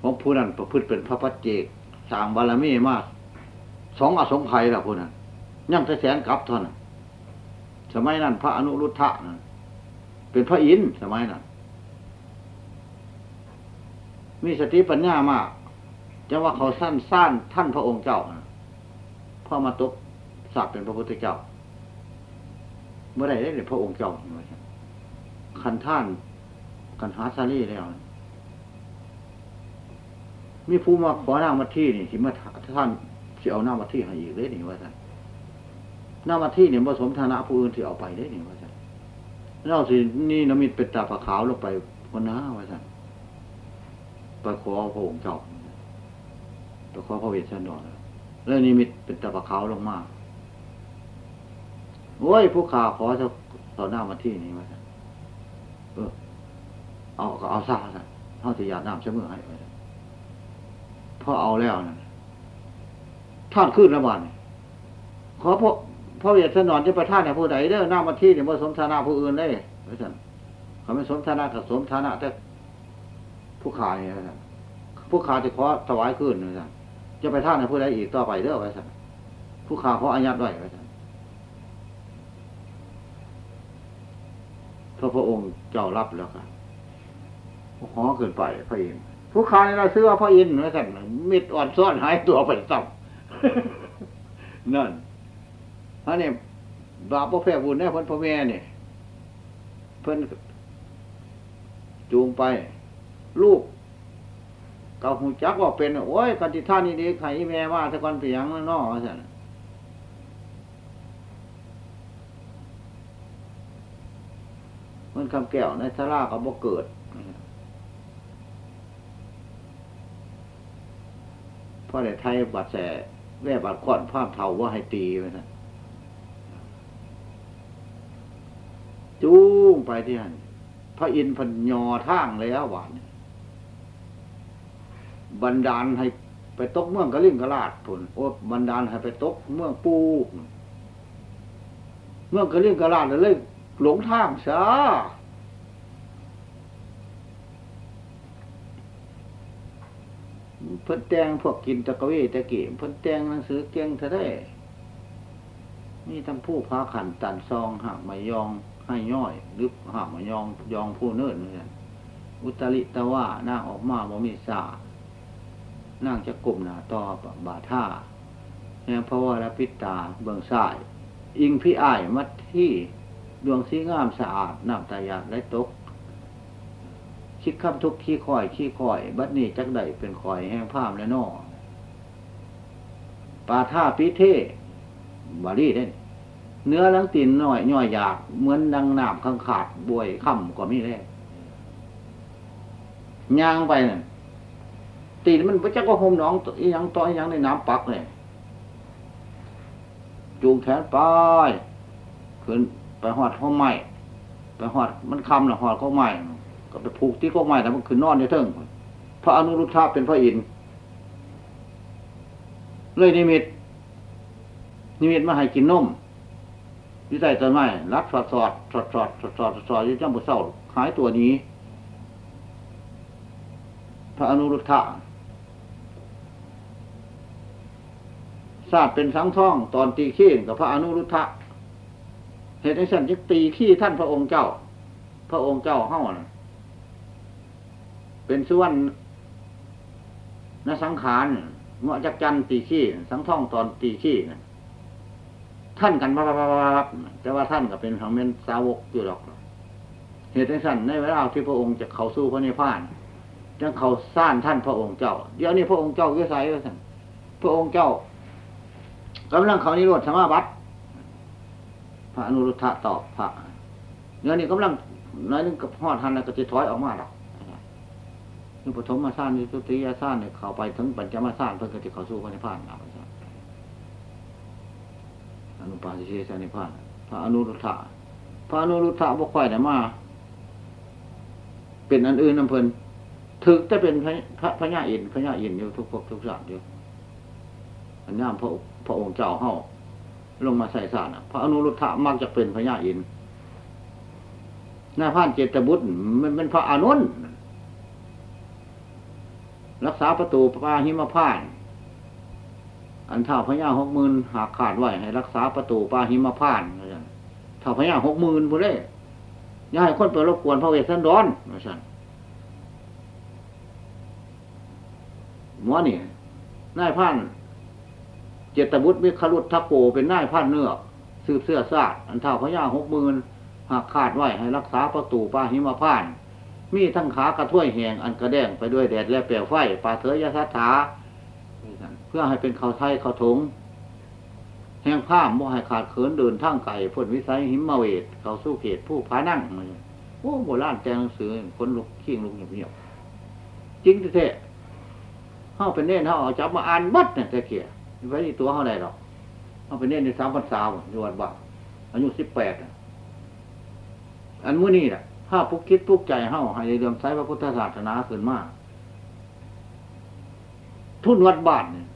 ของผู้นั้นประพฤติเป็นพระปัจเจกสร้างบารมีมาก สองอสงไขยล่ะผู้นั้นยังแต่แสนกับเท่านั้นสมัยนั้น พระอนุรุทธะนั้นเป็นพระอินทร์สมัยนั้นมีสติปัญญามากจะว่าเขาสั้นสั้นท่านพระองค์เจ้าพ่อมาตกสักเป็นพระพุทธเจ้าเมื่อไรได้เป็นพระองค์เจ้าคันท่านคันหาซาลีแล้วมีผู้มาขอน้ามาที่นี่ที่มาท่าน ที่เอาหน้ามาที่ให้อีกเลยนี่ว่าท่านหน้ามาที่เนี่ยผสมฐานะผู้อื่นที่เอาไปได้นี่ว่าท่านเล่าสินี่นมิตเป็นตาผาขาวลงไปคนหน้าว่าท่านไปขอพระองค์เจ้าไปขอพระเวสสันดรแล้วนิมิตเป็นตาผาขาวลงมาโอ้ยผู้ข่าขอเจ้าต่อหน้ามาที่นี่ว่าท่านเออเอาก็เอาซาท่านเท่าที่อยากน้ำเสมอให้ไปพอเอาแล้วนะ ท่านขึ้นแล้วบ้านขอพระพระเวทสนอนจะประท่านเนี่ยผู้ใดเด้อหน้ามาที่เนี่ยผสมฐานะผู้อื่นได้พระฉะนั้นเขาไม่สมฐานะกับสมฐานะแต่ผู้ขายเนี่ยนผู้ขาจะขอถวายขึ้นนะจะไปท่านในผู้ใดอีกต่อไปเด้อไว้สั่ผู้ขาขออายัดไว้ไว้สั่พระพระองค์เจ้ารับแล้วกันขอเกินไปพระอินทร์ผู้ขาในเราซื้อว่าพระอินทร์ไว้สั่มิดอ่อนซ้อนหายตัวไปซ้ำ นั่นอันนี้บาปพ่อแพ้บุญแน่เพิ่นพ่อแม่เนี่ยเพิ่นจูงไป ลูกเกาหูจักว่าเป็น โอ้ยกันติท่านี่ดีไข่แม่ว่าถ้ากันเปียงนอกสันมันคำแก้วในสาราก็บ่เกิดเพราะในไทยบาดแส แม่บาดขอนภาพเท่าว่าให้ตีไปนะจูงไปที่นั่นพระอินทร์พันยอท่างแล้วหวานบันดาลให้ไปตกเมืองกะลิ่งกะลาดผลโอ้บันดาลให้ไปตกเมืองปูเมืองกะลิ่งกะลาดเลยหลงทางซะ เพิ่นแต่งพวกกินตะกวีตะกี้เพิ่นแต่งหนังสือเก่งเท่าได้นี่ทั้งผู้พาขันตันซองหักมายองให้ย่อยหรือหามายองยองผู้เนิ่นเนี่ยอุตริตะว่านั่งออกมาบ่มีสานั่งจะกลุ่มหนาต่อบาท่าแห่งพระวรพิตาเบื้องซ้าย อิงพี่อ้ายมัดที่ดวงสีงามสะอาดน้ำตายาดและตก คิดคำทุกขี้คอย ขี้คอย บัดนี้จักได้เป็นคอยแห้งผ้ามและนอปาท่าปิเทบาลีได้เนื้อลังตีนหน่อยย่อยอยากเหมือนดังน้ำข้างขาดบวยค่ำกว่ามีแรกย่างไปเนี่ยตีมันพระเจ้าก็หมน้องอีหยังต่ออีหยังในน้ำปักเลยจูงแขนไปขึ้นไปหอดข้อไม้ไปหอดมันคำหรอหอดข้อไม้ ก็ไปผูกที่ข้อไม้แล้วมันขึ้นนอนในเทิงพระอนุรุทธะเป็นพระอินทร์เลยนิมิต นิมิตมาให้กินนมยี่ใต้ต้นไม้รัดสอดสอดสอดสอดสอดสอดสอดยี่จ้าบุเศร้าหายตัวนี้ พระอนุรุทธะศาสตร์เป็นสังท่อง ตอนตีขี้กับพระอนุรุทธะเหตุในสันจึงตีขี้ท่านพระองค์เจ้า พระองค์เจ้าเข้านะ เป็นส่วนนสังขารเมื่อจักจันตีขี้ สังท่องตอนตีขี้นะท่านกันบ้าบ้าบ้าแต่ว่าท่านก็เป็นของเมนสาวกอยู่หรอก เหตุสันในเวลาที่พระองค์จะเข้าสู้พระนิพพานจังเขาสร้างท่านพระองค์เจ้า เดี๋ยวนี้พระองค์เจ้าเยอะไซก็สั่นพระองค์เจ้ากำลังเขานิโรธสมาบัติพระอนุรุทธะตอบพระเดี๋ยวนี้กำลังน้อยนึงกับพ่อท่านแล้วก็จะถอยออกมาหรอก นี่ปฐมมาสร้างนี่ตุติยาสร้างเนี่ยเข้าไปถึงปัญจมาสร้างเพื่อจะเข้าสู้พระนิพพานเอาอนุปาสิเชสนิพพานพระอนุรุทธะพระอนุรุทธะบ่ค่อยแต่มา เป็นอันอื่นน้ำเพลินถึกจะเป็นพระพระพญาอินพระญาอินอยู่ทุกภพทุกชาติอยู่อันนี้พระพระองค์เจ้าเฮาลงมาใส่สารพระอนุรุทธะมักจะเป็นพระญาอินหน้าพานเจตบุตรมันเป็นพระอนุน รักษาประตูปาหิมพานอันเท่าพญาหกหมื่นหากขาดไหวให้รักษาประตูปาหิมพานเท่าพญาหกหมื่นผู้ได้ย่าให้คนไปรบกวนพระเวสสันดรนะสันหมอนี่นายพันเจตบุตรมิคารุทัโกเป็นนายพันเนื้อสืบเสื้อซาดอันเท่าพญาหกหมื่นหากขาดไหวให้รักษาประตูปาหิมพาน มีทั้งขากระถ้วยแหงอันกระแดงไปด้วยแดดและเปลวไฟปาเถยยสัทธาเพื่อให้เป็นเขาไทยเขาถงแห่งผ้าโมให้ขาดเขินเดินทางไก่พ้นวิสัยหิมมาเวทเขาสู้เขตผู้พานั่งโอ้โบราณแจงหนังสือคนลุกเคียงลุกเงียบจริงแท้เข้าเป็นเน่นเขาเอาจับมาอ่านบัดเนี่ยแต่เขียไว้ที่ตัวเขาได้หรอกเขาเป็นเน่นในสามพันสาวอยู่วันบ่าอายุสิบแปดอันมื่อนี้แหละ ถ้าพุกคิดพุกใจเฮาให้เรื่องใช้พระพุทธศาสนาขึ้นมากทุนวัดบ้านเนี่ย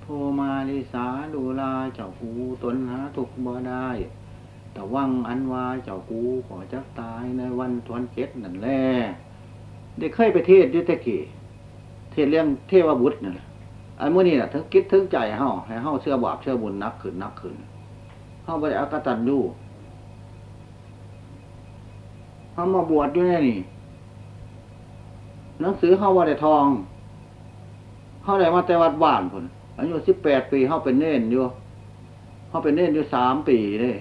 โทมาลิสาดูลาเจ้ากูตนหาถูกบ่ได้ แต่วังอันวาเจ้ากูขอจักตายในวันทวนเก็ดนั่นแหละได้เคยไปเทศยุทธกีเทศเรื่องเทวบุตรนี่ย อันมื่อนี้แหละทั้งคิดทั้งใจเฮาให้เฮาเชื่อบาปเชื่อบุญนักขึ้นนักขึ้นเฮาไปอากตันดูเฮามาบวชด้วยนี่หนังสือเฮาว่าได้ทองเฮาได้มาแต่วัดบ้านคนอายุสิบแปดปีเฮาเป็นเน่นอยู่เฮาเป็นเน่นอยู่สามปีเลย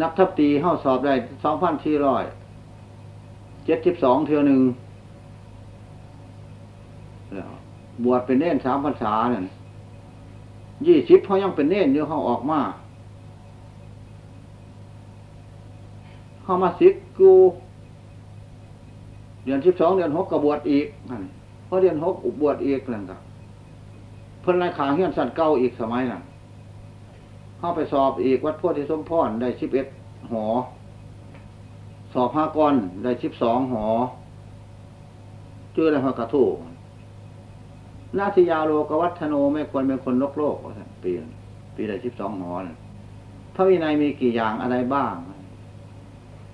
นักทัพตีเฮาสอบได้สองพันสี่ร้อยเจ็ดสิบสองเท่าหนึ่งแล้ว บวชเป็นเน่นสามพรรษาเนี่ยยี่สิบเขายังเป็นเน่นเยอะเขาออกมาเขามาสิกกูเดือนสิบสองเดือนหกกบวชอีกเพราะเดือนหกอุบวชอีกนั่นครับเพิ่นไรขาเฮียนสันเก้าอีกสมัยนั้นเข้าไปสอบอีกวัดพุทธิสมพรได้สิบเอ็ดหอ สอบห้ากรได้สิบสองหอเจออะไรหัวกระทู้ นาทิยาโลกวัฒโนไม่ควรเป็นคนโลกโลกปีปีใดสิบสองหอนพระวินัยมีกี่อย่างอะไรบ้าง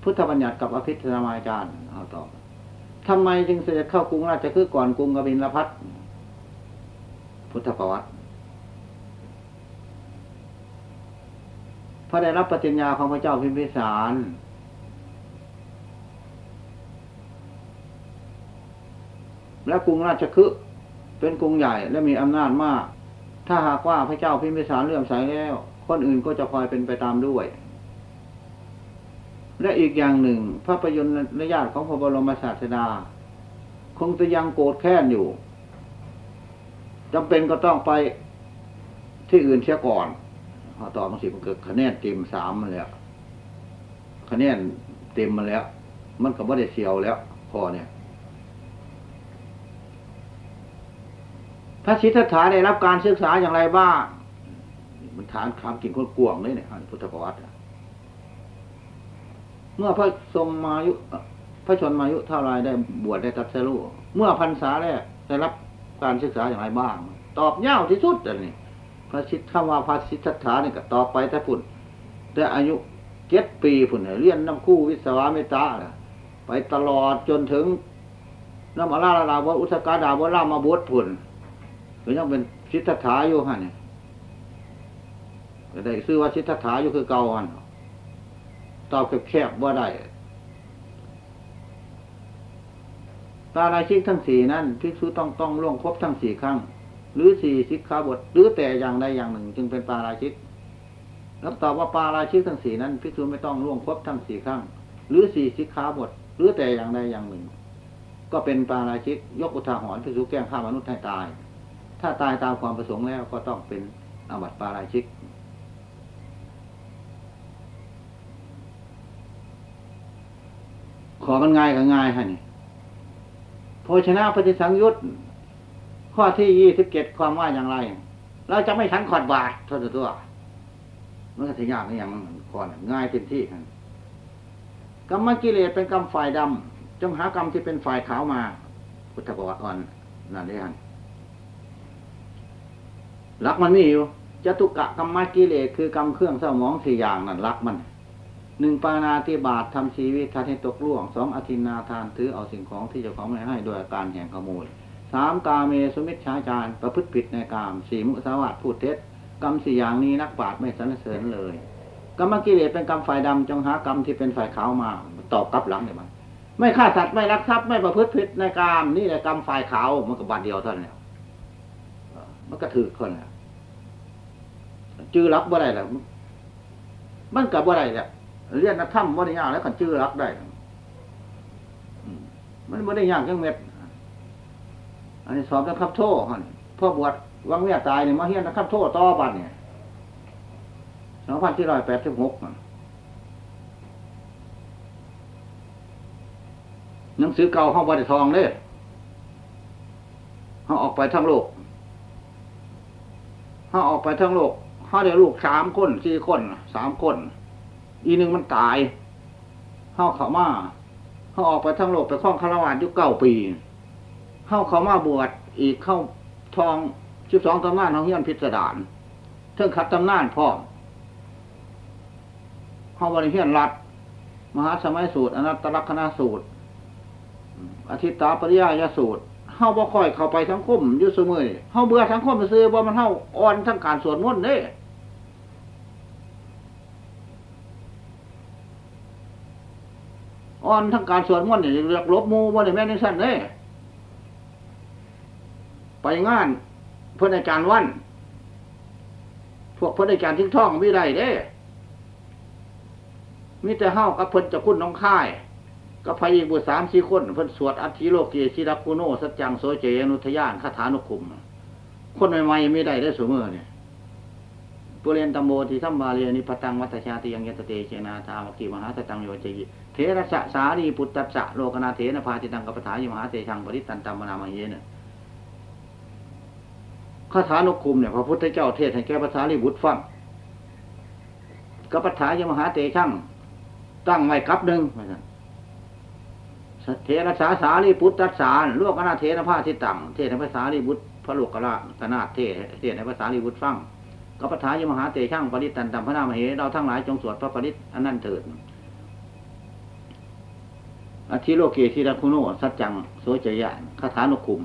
พุทธบัญญัติกับอภิธรรมาจารย์เอาตอบทำไมจึงเสด็จเข้ากรุงราชคือก่อนกรุงกบินลพัทพุทธประวัติพระได้รับปฏิญญาของพระเจ้าพิมพิสารและกรุงราชคือ เป็นกรุงใหญ่และมีอำนาจมาก ถ้าหากว่าพระเจ้าพิมพิสารเลื่อมใสแล้ว คนอื่นก็จะคอยเป็นไปตามด้วย และอีกอย่างหนึ่ง พระประยุนระญาติของพระบรมศาสดา คงจะยังโกรธแค้นอยู่จำเป็นก็ต้องไปที่อื่นเชียก่อนพอต่อบาสิมันเกิดคะแนนเต็มสามมาแล้วคะแนนเต็มมาแล้ว มันก็ไม่ได้เสียวแล้วพอเนี่ย พระสิทธัตถะได้รับการศึกษาอย่างไรบ้างมันฐานคำกินคนกวงเลยเนี่ยพุทธประวัติเมื่อพระทรงมายุพระชนมายุเท่าไรได้บวชได้ตัดสรู้เมื่อพรรษาแรกได้รับการศึกษาอย่างไรบ้าง ตอบเย่าที่สุดอันนี้พระสิทธคำว่าพระสิทธัตถานี่ก็ตอบไปถ้าพุ่นแต่อายุเจ็ดปีพุ่นเรียนน้ำคู่วิศวะเมตตาไปตลอดจนถึงน้ำมาลาลาวอุสกาดาวรามาบวชพุ่น ก็ยังเป็นสิทธัตถาอยู่ฮะเนี่ยได้ซื้อว่าสิทธัตถาอยู่คือเก่าอันตอบแคบๆว่าได้ตาลายชิกทั้งสี่นั้นภิกษุต้องต้องล่วงครบทั้งสี่ครั้ง หรือสี่สิกขาบท หรือแต่อย่างใดอย่างหนึ่ง จึงเป็นปาราชิกแล้วตอบว่าปาราชิกทั้งสี่นั้นภิกษุไม่ต้องล่วงครบทั้งสี่ครั้ง หรือสี่สิกขาบท หรือแต่อย่างใดอย่างหนึ่ง ก็เป็นปาราชิกยกอุทาหรณ์ภิกษุแกล้งฆ่ามนุษย์ให้ตาย ถ้าตายตามความประสงค์แล้วก็ต้องเป็นอาบัติปาราชิก ขอมันง่ายกับง่ายฮะนี่โภชนะปฏิสังยุตข้อที่ยี่สิบเจ็ดความว่าอย่างไร เราจะไม่ฉันขอดบาทเท่าตัวมันก็ถึงยากนี่อย่างก่อนง่ายเต็มที่กันกรรมกิเลสเป็นกรรมฝ่ายดำจงหากรรมที่เป็นฝ่ายขาวมาพุทธประวัติอ่อนนั่นเอง รักมันมีอยู่จตุกะกรรมกิเลสคือกรรมเครื่องเศร้ามองสี่อย่างนั่นรักมันหนึ่งปานาติบาตทำชีวิตทันให้ตกล่วงสองอธินาทานถือเอาสิ่งของที่เจ้าของไม่ให้โดยการแห่งขโมยสามกาเมสุมิชฌาจารประพฤติผิดในกามสี่มุสาวาทพูดเท็จกรรมสี่อย่างนี้นักปราชญ์ไม่สรรเสริญเลยกรรมกิเลสเป็นกรรมฝ่ายดำจงหากรรมที่เป็นฝ่ายขาวมาตอบกลับหลังเลยมันไม่ฆ่าสัตว์ไม่รักทรัพย์ไม่ประพฤติผิดในกามนี่แหละกรรมฝ่ายขาวมันก็บาดเดียวเท่านั้น มันก็ถือคนจื้อรักบ่ได้แหละมันกับบ่าได้แหละเรียนนักธรรมว่าได้ยากแล้วกันจื้อรักได้มันไม่ได้ยากจังเม็ด อันนี้สอบนะครับโทษฮะพ่อบวชวังเมียตายเนี่ยมาเฮียนนะครับโทษต่อบันเนี่ยสองพันที่ร้อยแปดสิบหกหนังสือเก่าห้องบัตรทองเลยเขาออกไปทั้งโลก เขาออกไปทั้งโลกเขาได้ลูกสามคนสี่คนสามคน อีหนึ่งมันตายเข้าเขามาเข้าออกไปทั้งโลกไปคล้องคารวานยุคเก้าปีเข้าเขามาบวชอีกเข้าทองสิบสองตำนานของเฮียนพิสดารเท่งคัดตำนานพ่อเข้าบริเฮียนรัดมหาสมัยสูตร อนัตตลักษณะสูตรอธิตาปริยายสูตร เฮาบ่ค่อยเข้าไปสังคมยุ่สมือเฮาเบื่อสังคมซื้อบ่มันเฮาอ่อนทั้งการสวดมนต์เด้อ่อนทั้งการสวดมนต์เนี่ยเรียกลบมูว่าเนี่ยแม่นิสันเลยไปงานเพื่อนอาจารย์วัน พวกเพื่อนอาจารย์ทิ้งท่องวิไรเด้มิแต่เฮากับเพิ่นจะคุ้นน้องค่าย ก็พายบุตรสามสี่คนเพิ่นสวดอัติโลกีชิรักุโนสัจจังโสเจนุทยานคาถานุคุม คนใหม่ๆไม่ได้ได้สมือเนี่ยปุเรนตมโมที่ทัมบาเรียนิพตังวัตชาติยังยตเตเชนาธามกีมหาสตังโยจยิเทระสะสารีปุตตะสะโลกนาเทนพาติตังกัปถายมหาเตชังปริตันตัมมนามเยเนี่ยคาถานกคุมเนี่ยพระพุทธเจ้าเทศให้แก้ภาษาลีบุตรฟังกัปถายมหาเตชังตั้งไว้กับหนึ่ง เทระสาสารีปุตตะสารโลกนาเทนพาติตังเทศในภาษาลีบุตรพระโลกละกนาเทศเทศในภาษาลีบุตรฟังกัปถายมหาเตชังปริตันตัมพระนามเหเราทั้งหลายจงสวดพระปริตอันนั้นเถิดอธิโลเกธิรัคุโนสัจจังโสจยะคาถานุคุม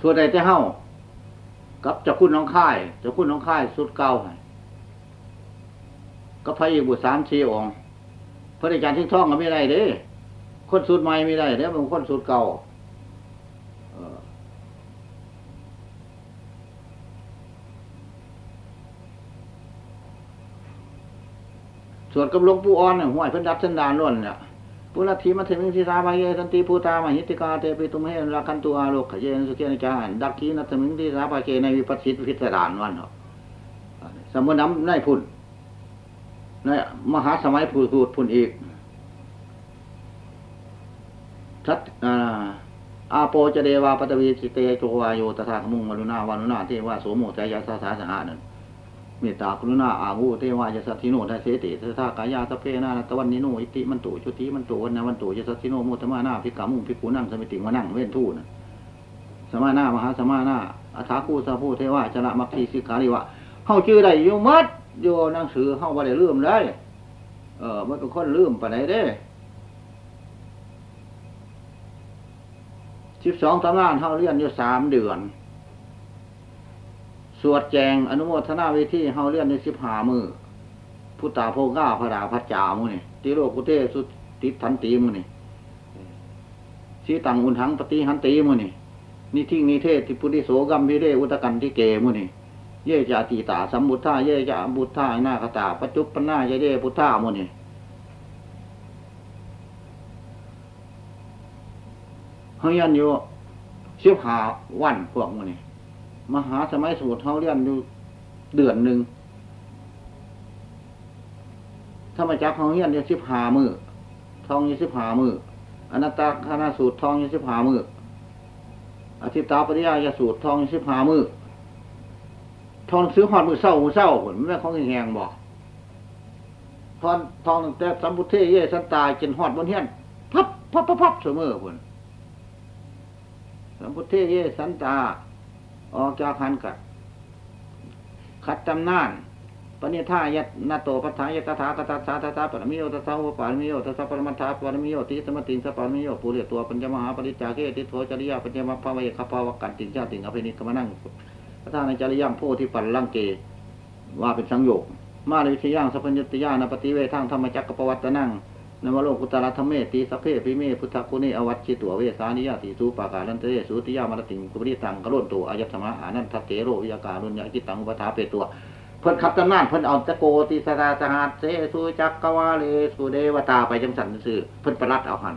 ส่วนใดจะเฮ้ากับจะคุณน้องค่ายจะคุณน้องค่ายสุดเก่าก็พระอีบุตรสามชีอง พระอาจารย์ทิ้งท่องก็ไม่ได้เด้คนสุดใหม่ไม่ได้เด้บางคนสุดเก่าสวดกับหลวงปู่อ่อนเนี่ยห่วยเพิ่นดับสันดานล้วนเนี่ยปุรธิมัทมิงทิสาภาเยสันติภูตามหิติกาเตปิตุมเฮรักันตุอาโลกขเยนสุเกนจานดักขีนัทมิงทิสาภาเกในวิปัสสิตพิสดารวันเหรอสมุน้ำในพุ่น ในมหาสมัยพูดพูดพุ่นอีกทัดอาโปจะเดวาปตวีจิเตโจวายโยตถาขมุงมรุณาวานุนาเทวาโสโมจยาสาสาสหานั่นเมตตากรุณาอาวุเทวายสัตถิโนทัเสติเทธากายาสเพนาตะวันนิโนอิติมันตุชุติมันตุวันนาวันตุยสัตถิโนมุตมานาพิกามุงพิกุนั่งสมิติมานั่งเว้นทูนสมานามหาสมานาอัฐาคูสาภูเทวาชนะมัคคีสิกาลิวะเข้าชื่อได้อยู่มัด อยู่หนังสือเข้าไปได้ลืมได้ เออมันเป็นคนลืมไปไหนเด้สิบสองตำนานเท่าเรียนอยู่สามเดือน สวดแจงอนุโมทนาวิธีเฮาเรียนอยู่สิบหามือพุทธาโพก้าพระดาพัจจามุนี่ติโรกุเตสุติทันตีมุนี่สีตังอุนทังปฏิหันตีมุนี่นิทิ้งนิเทศทิพุทธิโสกัมพิเรอุตกันที่เกมุนี่ เยจาติตาสัมบุทธาเยจาบุทธาหน้าคตาปัจจุปนาเยเยพุทธามุนี่เฮายันอยู่สิบหาวันพวกมุนี่มหาสมัยสูตรเฮาเรียนอยู่เดือนหนึ่งถ้ามาจักเฮาเรียนอยู่สิบหามือทองอยู่สิบหามืออนัตตาคณะสูตรทองอยู่สิบหามืออธิตาปริยายสูตรทองอยู่สิบหามือ ทองซื้อหอดมือเศร้ามือเศร้าผลแม่ของแหงบอกทอนทองแต่สัมพุทเทเยสันตายจนหอดบนเฮียนพับพับพับพับเสมอผลสัมพุทเทเยสันตา ออกจากหันกัดขัดตำนานปณิธายตนาโตปัฏฐายตถาคตาสาตถาปรมิโยตถาอุปารมิโยตถาปรมัตถาปรมิโยติสมติงสปารมิโยปุเรตัวปัญญมหาปริจาเกติโทจริยาปัญญมภาวะคภาวกันติงชาติงอภินิกมนั่ง พระทานในจริยามโพธิปัลลังเก ว่าเป็นสังโยกมาในวิทยาสัพพัญญติยานปฏิเวทางธรรมจักรปวัตนั่งนวโลกุตระธรรมเมตีสัพเพปิเมพุทธกุเนอวัตชิตัวเวสานิยาติสูปากาลันเตสุติยามรติงกุปริตังกระโลนตัวอายัตสมาอานันทเถโรวิยาการุญญาจิตังอุปถาเปตัวเพิ่นขับตำนานเพิ่นเอาตะโกติสตาสหัสเสสุจักกวาเลสุเดวตาไปจังสันซื่อเพิ่นประลัดเอาหัน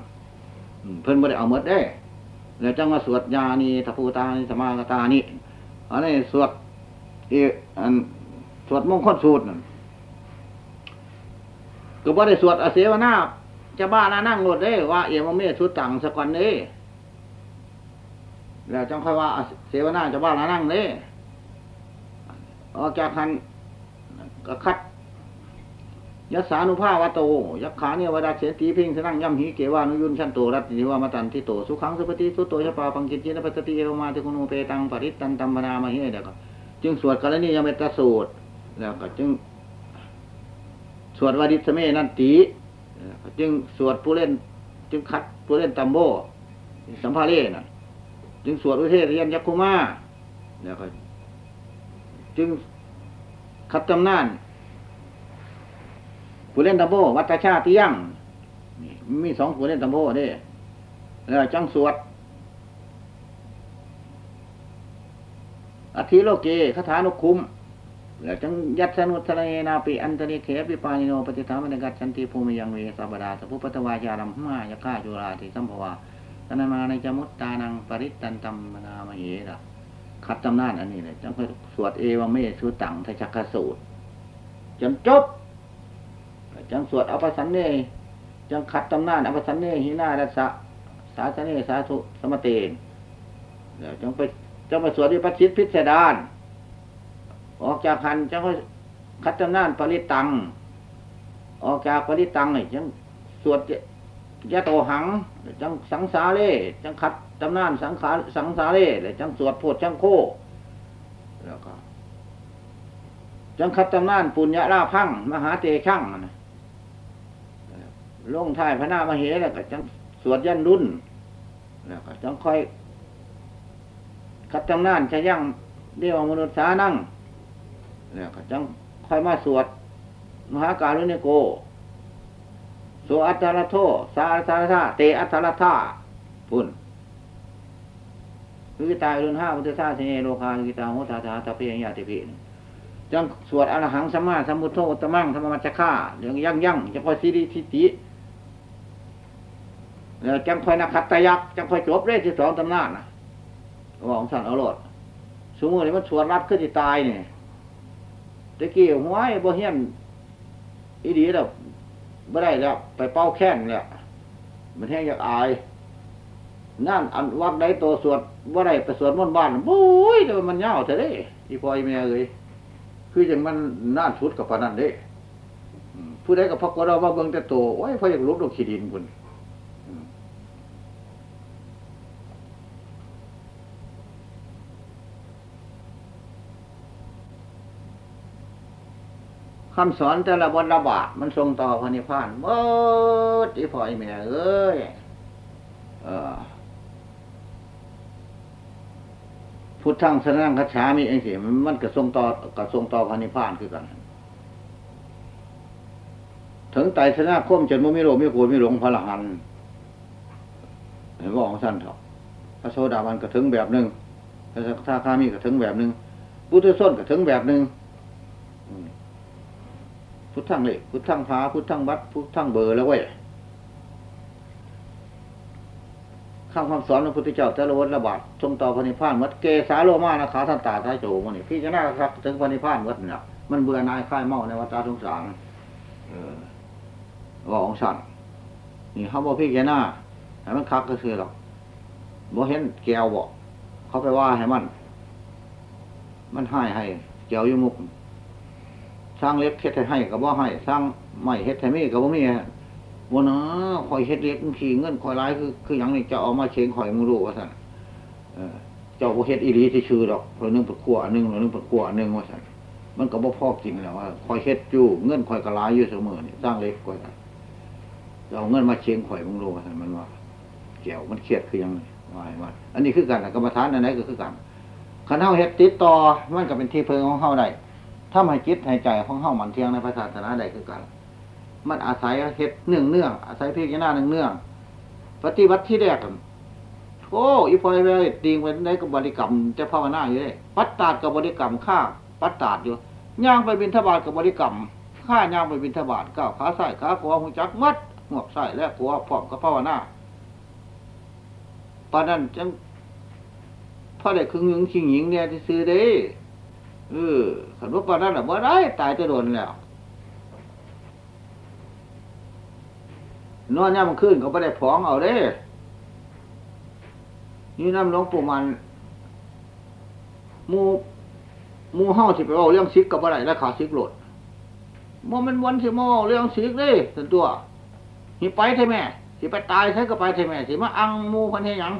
เพิ่นไม่ได้เอาเมดได้ แล้วจังว่าสวดยานีทพูตานิสมากตานี่ อันนี้สวดเออันสวดมงคลสูตรนั่นก็บ่ได้สวดอเสวนาจะบ้านานั่งรถได้ว่าเอมเมสุตังสกอนเด้แล้วจังค่อยว่าอเสวนาจะ พาลานังเด้ออกจากคันก็คัด ยัสานุภาวัตโต ยักขาเนี่ยวดาเสตีพิงสนั่งย่ำหีเกวานุยุนชั้นโตรัตติวามาตันทิโตสุขังสุปฏิสุโตชปาปังกิจินปัตติเอวมาติคุนูเปตังปริตตันตัมปนามาเฮเด็กจึงสวดกรณียเมตสูตรแล้วก็จึง สวดวาดิสเมนันติจึงสวดผู้เล่น จึงคัดผู้เล่นตัมโบ สัมภาเล่น่ะ จึงสวดอุเทศเรียนยักคุมาแล้วก็จึงคัดตำนาน ผู้เล่นตัมโบ วัตชาติยังมีสองผู้เล่นตัมโบเด้แล้วจังสวดอธิโลเกคาถานุคุมแล้วจังยัตสนุทะเลนาปิอันตริเขปิปานิโนปฏิธรรมนกัจฉันติภูมิยังเวสับดาสัพพุปตวายารัมมายกาจุราติสัมภวาตนามาในจมุตตานังปริตันตัมนามเหระคัดตำนานอันนี้เลยจังค่อยสวดเอวเมสุตังทจักสูตรจนจบ จังสวดอภิสันเนจังคัดตำนานอภิสันเนหินาดัสสะสาสเนสาธุสมเตนแล้วจังไปจังไปสวดวิปัสสิทพิสดารออกจากพันจังก็คัดตำนานปริตัง ออกจากปริตังนี่จังสวดยะโตหัง จังสังสาเล่จังคัดตำนานสังขาสังสาเล่เลยจังสวดโพดจังโคแล้วก็จังคัดตำนานปุญญาลาพังมหาเตช่างนะ ลงท้ายพระนามาเหแล้วก็จังสวดยันรุ่น แล้วก็จังค่อยคัดตำนานชะยั่งเรียกว่ามนุษย์สานั่งเนี่ยก็จังค่อยมาสวด มหาการุณิโกโสอัตตะโทสาอัตตะธาเตอัตตะธาพุ่นวิตาอุนห้าพุทธาเสนโลคาวิตาโหตาตาตาเพียงยาติพีจังสวดอรหังสัมมาสัมพุทโธตมังธรรมมัจจค่าเรื่องยั่งยั่งจะพอสิริทิติ แล้วจังคอยนักขัตยักษ์จังคอยจบเรื่องที่สองตำนานนะว่าของสันเอาโลดสมมติมันสวนรับขึ้นที่ตายเนี่ยตะกี้หัวไอ้บ่เฮียนอีดีแล้วไม่ได้แล้ว ไปเป้าแข้งเนี่ยมันแห้งอยากอายนั่นอันวัดใดตัวสวดว่าได้ไปสวดมนต์บ้านบุ้ยแต่มันเงาเถอะเด้อีพอยเมียเลยคืออย่างมันน่านชุดกับปนันเด้ผู้ใดกับพักก็เราว่าเบิ่งแต่โตโอ้ยพออยากลุกลงขีดินคุณ คำสอนแต่ละบทละบาทมันทรงต่อพระนิพพานเมื่อที่พ่อยแม่เอ้ยพุทธังสนังคัจฉามีเองสิมันกระทรงต่อกระทรงต่อพระนิพพานคือกันถึงไตสนาคมจนมันไม่โลม่โกม่หลงพระละหันเห็นว่าของสั้นเถอะพระโสดาบันก็ถึงแบบหนึ่งพระสักทาคามีก็ถึงแบบหนึ่งพุทธส้นก็ถึงแบบหนึ่ง พุทธังเล็กพุทธังพาพุทธังวัดพุทธังเบอร์แล้วเว้ยข้ามคำสอนของพระพุทธเจ้าแต่ละวัดระบาดทรงต่อพระนิพพานมัดเกสาโลมานะขาท่านตาท้ายโจมันนี่พี่จะน่าครับถึงพระนิพพานวัดเนี่ยมันเบื่อนายค่ายเมาในวัฏสงสารเออของสันนี่เขาบอกพี่แกหน้าให้มันคักก็คือหรอกบอกเห็นแก้วบอกเขาไปว่าให้มัน มันให้ให้แก้วยุมุก สร้างเล็บเฮ็ดให้กับว่าให้สร้างไม่เฮ็ดให้มีกับว่ามีวันนะคอยเฮ็ดเล็กขี่เงินคอยร้ายคือคืออย่างนี้จะเอามาเชงคอยมึงรู้ว่าสั่นเจ้าเฮ็ดอีรีที่ชื่อดอกเรานึ่งปดขวอันนึงเรานึ่งปดขวอันนึงว่าสั่นมันก็บ่พอจริงแล้วว่าคอยเฮ็ดอยู่เงินคอยกระไรอยู่เสมอนี่สร้างเล็กกว่าสั่นเอาเงินมาเชงคอยมึงรู้ว่าสั่นมันว่าเกี่ยวมันเครียดคือยังไงว่าว่าอันนี้คือการกรรมฐานอันไหนก็คือการขันเท้าเฮ็ดติดต่อมันก็เป็นที่เพิงของเ้าได้ ถ้าให้จิตให้ใจของเฮ้ามันเที่ยงในพระศาสนาใดคือกันมันอาศัยเห็ดเนื่องเนื่องอาศัยพิจารณาเนื่องเนื่องปฏิบัติที่แรกโอ้อีพอยเวดีงไปได้กับบริกรรมจะภาวนาอยู่เลยปัตตาดกับบริกรรมข้าปัตตาดอยู่ย่างไปบินทบาทกับบริกรรมข้าย่างไปบินทบาทก้าวขาใส่ขาขวาหัวจักมัดหัวใส่และขวาพร้อมกับภาวนาปานนั้นจังพ่อได้คึงหญิงขิงหญิงเนี่ยที่ซื้อได้ เออขันว่าปานนั้นอะบ่ได้ตายจะโดนแล้วนอนเนี่ยมันขึ้นเขาไม่ได้ผองเอาเด้ นี่น้ำหลวงปู่มันมูมูเฮาสิไปเอาเรื่องซิกกับอะไรแล้วขาซิกโหลดมันมันวันสิโมเรื่องซิกเด้สันตัวหิไปใช่ไหมสิไปตายใช่ก็ไปใช่ไหมสิมาอังมูพันให้ยัง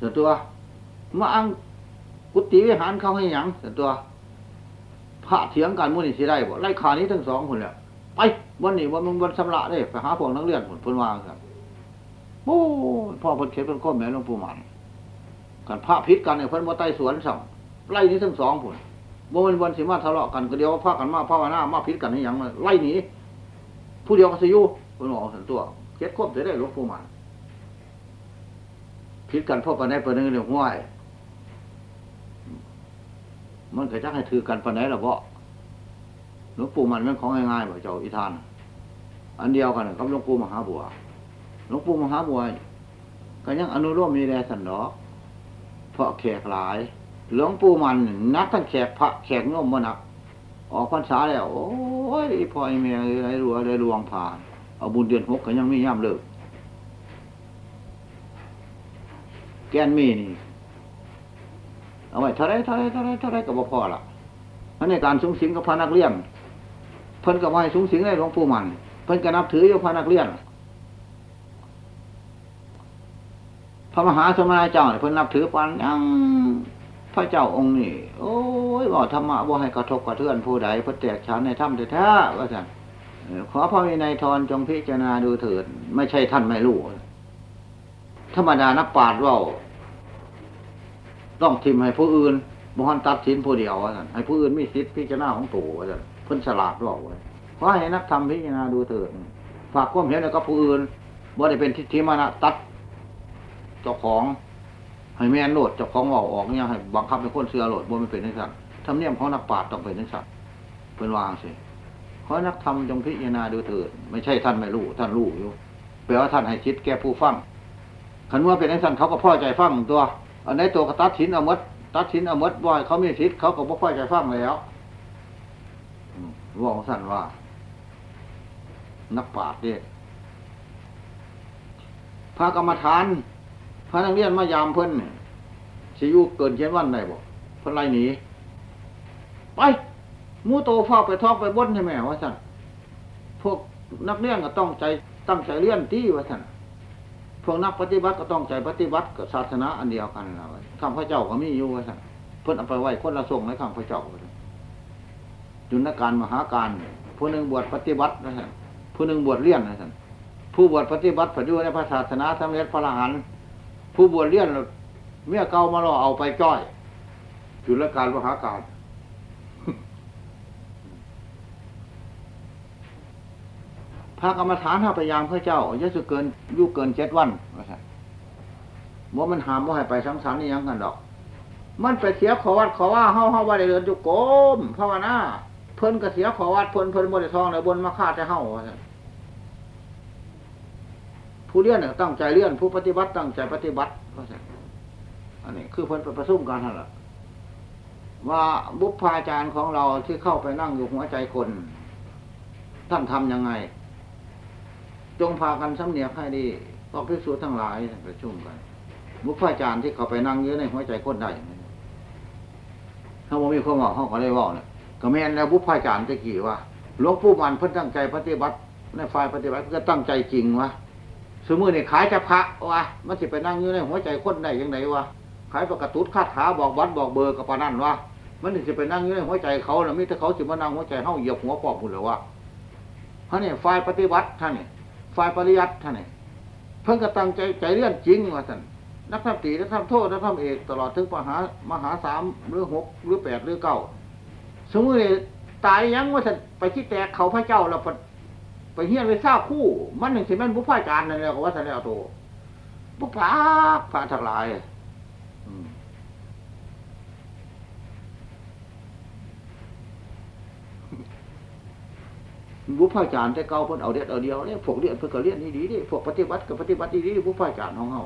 สันตัวมาอัง กุฏิวิหารเขาให้ยังแต่ตัวพระเถียงกันมุ่นี่สิได้บ่ไล่ขานี้ทั้งสองคนเลยไปวันนี้วันมึงวันสำละได้ไปหาพวกนักเรียนผลพ้นวางครับโอ้พ่อพ้นเข็ดพ้นข้อแม่หลวงปู่มันกันพระพิษกันเนี่ยพ้นว่าไต่สวนสั่งไล่นี้ทั้งสองผลวันวันสิมาทะเลาะกันก็เดียวพากันมาพาวนามาพิษกันนี่ยังไล่หนีผู้เดียวก็สิยุคนบอกสันตัวเข็ดควบจะได้หลวงปู่มันพิษกันพ่อปนได้ปนนึงเรื่องห้วย มันเคยจักให้ถือกันปนไหนหรอเพาะหลวงปู่มันมันของง่ายๆบ่เจ้าอิทาน อันเดียวกันกับหลวงปู่มหาบัวหลวงปู่มหาบัวก็ยังอนุโลมมีแรสันดอกเพราะแขกหลาย หลวงปู่มันนักทั้งแขกพระแขกโน้มมันนัก ออกพรรษาแล้ว โอ้ยพ่อเมียอะไรรัวอะไรรวงผ่าน เอาบุญเดือนหกก็ยังไม่ย่ำเลิกแกนมีนี่ เอาไว้เท่าไรเท่าไรเท่าไรเท่าไรก็บ่พอละอันในการสูงสิงกับพระนักเรียน เพิ่นกับว่าสูงสิงในหลวงปู่มัน เพิ่นก็นับถืออยู่พระนักเรียน พระมหาสมณเจ้าเพิ่นนับถือปันยังพระเจ้าองค์นี่โอ้ยบอกธรรมะบ่ให้กระทบกระเทือนผู้ใดพระแตกฉานในถ้ำแท้ๆว่าสั่นขอพระวินัยทรจงพิจารณาดูเถิด ไม่ใช่ท่านไม่รู้ธรรมดานักปราชญ์ว่า ต้องทิมให้ผู้อื่นบุหันตัดสินผู้เดียวว่าให้ผู้อื่นมีสิทธิพิจารณาของตัวว่าเพิ่นฉลาดบอกไว้ขอให้นักทำพิจารณาดูเถิดฝากความเห็นแล้วก็ผู้อื่นว่าได้เป็นทิฏฐิมานะตัดเจ้าของให้แม่นโหลดเจ้าของออกออกเนี่ยให้บังคับเป็นคนเสือโหลดบนไม่เป็นนักสัตว์ทำเนียมของนักปราชญ์ต้องเป็นนักสัตว์เป็นวางสิขอนักทำจงพิจารณาดูเถิดไม่ใช่ท่านไม่รู้ท่านรู้อยู่เลว่าท่านให้ชิดแก่ผู้ฟังขันว่าเป็นไอ้ท่านเขาก็พ่อใจฟังตัว อันไหนตัวก็ตัดสินเอามดตัดสินเอามดว่าเขามีสิทธิ์เขาก็บ่พ่อยใจฟังแล้วว่าของท่านว่า นักปราชญ์เนี่ยพระกรรมฐาน พระนักเรียนมายามเพิ่นสิยุเกินเช่นวันไหนบอกเพิ่นไล่หนีไปมูโตฟ้าไปทอกไปบนให้แม่ว่าสั่นพวกนักเรียนก็ต้องใจตั้งใจเรียนที่ว่าสั่น พวกนักปฏิบัติก็ต้องใจปฏิบัติกับศาสนาอันเดียวกันนะข้าพระเจ้าก็มีอยู่ว่าสั่นเพิ่นเอาไปไหว้คนละทรงในข้าพระเจ้าจุนการมหาการผู้หนึ่งบวชปฏิบัตินะสั่นผู้หนึ่งบวชเลี้ยนนะสั่นผู้บวชปฏิบัติผัดอยู่ในพระศาสนาสำเร็จพระอรหันต์ผู้บวชเลี้ยนเมื่อเก่ามารอเอาไปจ้อยจุลการมหาการ พระกรรมฐานห้าพยายามพระเจ้าเยอะสุเกินยุเกินเจ็ดวันว่าใช่ว่ามันหามว่าให้ไปสังสารนี่ยังกันดอก มันไปเสียขอวัดขอว่าเฮาเฮาว่าได้เดินจุโกมภาวนาเพิ่นก็เสียขอวัดเพิ่นเพิ่นบริทองเลยบนมาฆ่าแต่เฮาผู้เลี้ยนตั้งใจเลี้ยนผู้ปฏิบัติตั้งใจปฏิบัติว่าใช่อันนี้คือเพิ่นประสุมกันนั่นแหละว่าบุพอาจารย์ของเราที่เข้าไปนั่งอยู่หัวใจคนท่านทำยังไง จงพากันสำเนียกให้ดีพวกพิสูจทั้งหลายประชุมกันบุพอาจารย์ที่เขาไปนั่งเยอะในหัวใจคนได้ถ้าว่ามีความบอกเขาก็เลยว่าเนี่ยก็แม่นแล้วบุพอาจารย์จะกี่ว่าหลวงปู่มันเพิ่นตั้งใจปฏิบัติในฝ่ายปฏิบัติเพื่อตั้งใจจริงวะสมมติเนี่ยขายจะพระวะมันจะไปนั่งอยู่ในหัวใจคนได้ยังไงวะขายประกาศตุดคาถาบอกวัดบอกเบอร์กับปานั่นวะมันจะไปนั่งอยู่ในหัวใจเขาแล้วมิถ้าเขาจะมานั่งหัวใจเขาเหยียบหัวปอบหมดเลยวะท่านนี่ฝ่ายปฏิบัติท่านนี่ ฝ่ายปริยัติท่านนี่เพิ่งกระตังใจใจเลื่อนจริงวะท่านนักธรรมตีนักธรรมโทษนักธรรมเอกตลอดถึงมหามหาสามหรือหกหรือแปดหรือเก้าสมมติตายยังว่าท่านไปที่แตกเขาพระเจ้าเราไปเฮียนไปทราบคู่ มันหนึ่งสิแม่นบุพฝ่ายการนั่นแหละก็ว่าท่านแล้วโตบุพผาพระทั้งหลาย บุพอาจารย์แต่เก่าเพิ่นเอาเด็ดเอาเดียวเนี่ยพวกเรียนเพิ่นก็เรียนนี่ดีดิพวกปฏิบัติกับปฏิบัติดีดิบุพอาจารย์ของเฮา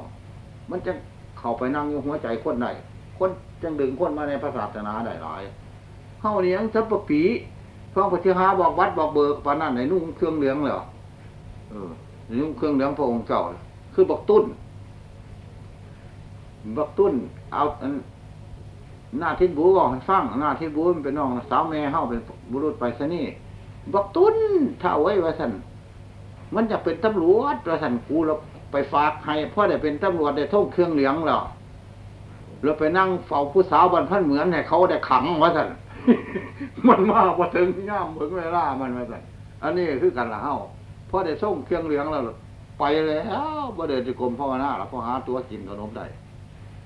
มันจะเข้าไปนั่งอยู่หัวใจคนใดคนจังดึงคนมาในพระศาสนาได้หลายเฮาเนี่ยยังสัพปีฟังปฏิหาบอกวัดบอกเบิกปานนั้นในนุ่งเครื่องเหลืองเหรอเออนุ่งเครื่องเหลืองพระองค์เจ้าคือบอกตุ้นบอกตุ้นเอาหน้าทิศบูบอกให้ฟังหน้าทิศบูเป็นน้องสาวแม่เฮาเป็นบุรุษไปซะนี่ บอกตุ้นถ้าไว้ว่าสันมันจะเป็นตำรวจว่าสันกูเราไปฝากให้พ่อได้เป็นตำรวจได้ท่องเครื่องเหลืองแล้วเราไปนั่งเฝ้าผู้สาวบันพันเหมือนให้เขาได้ขังว่าสันมันมาพอถึงย่ามเพิ่งเวลามันว่าสันอันนี้คือกันละเฮาพ่อได้ท่องเครื่องเหลืองแล้วไปแล้วบ่เดินจิกรมภาวนาแล้วพอหาตัวกินขนมได้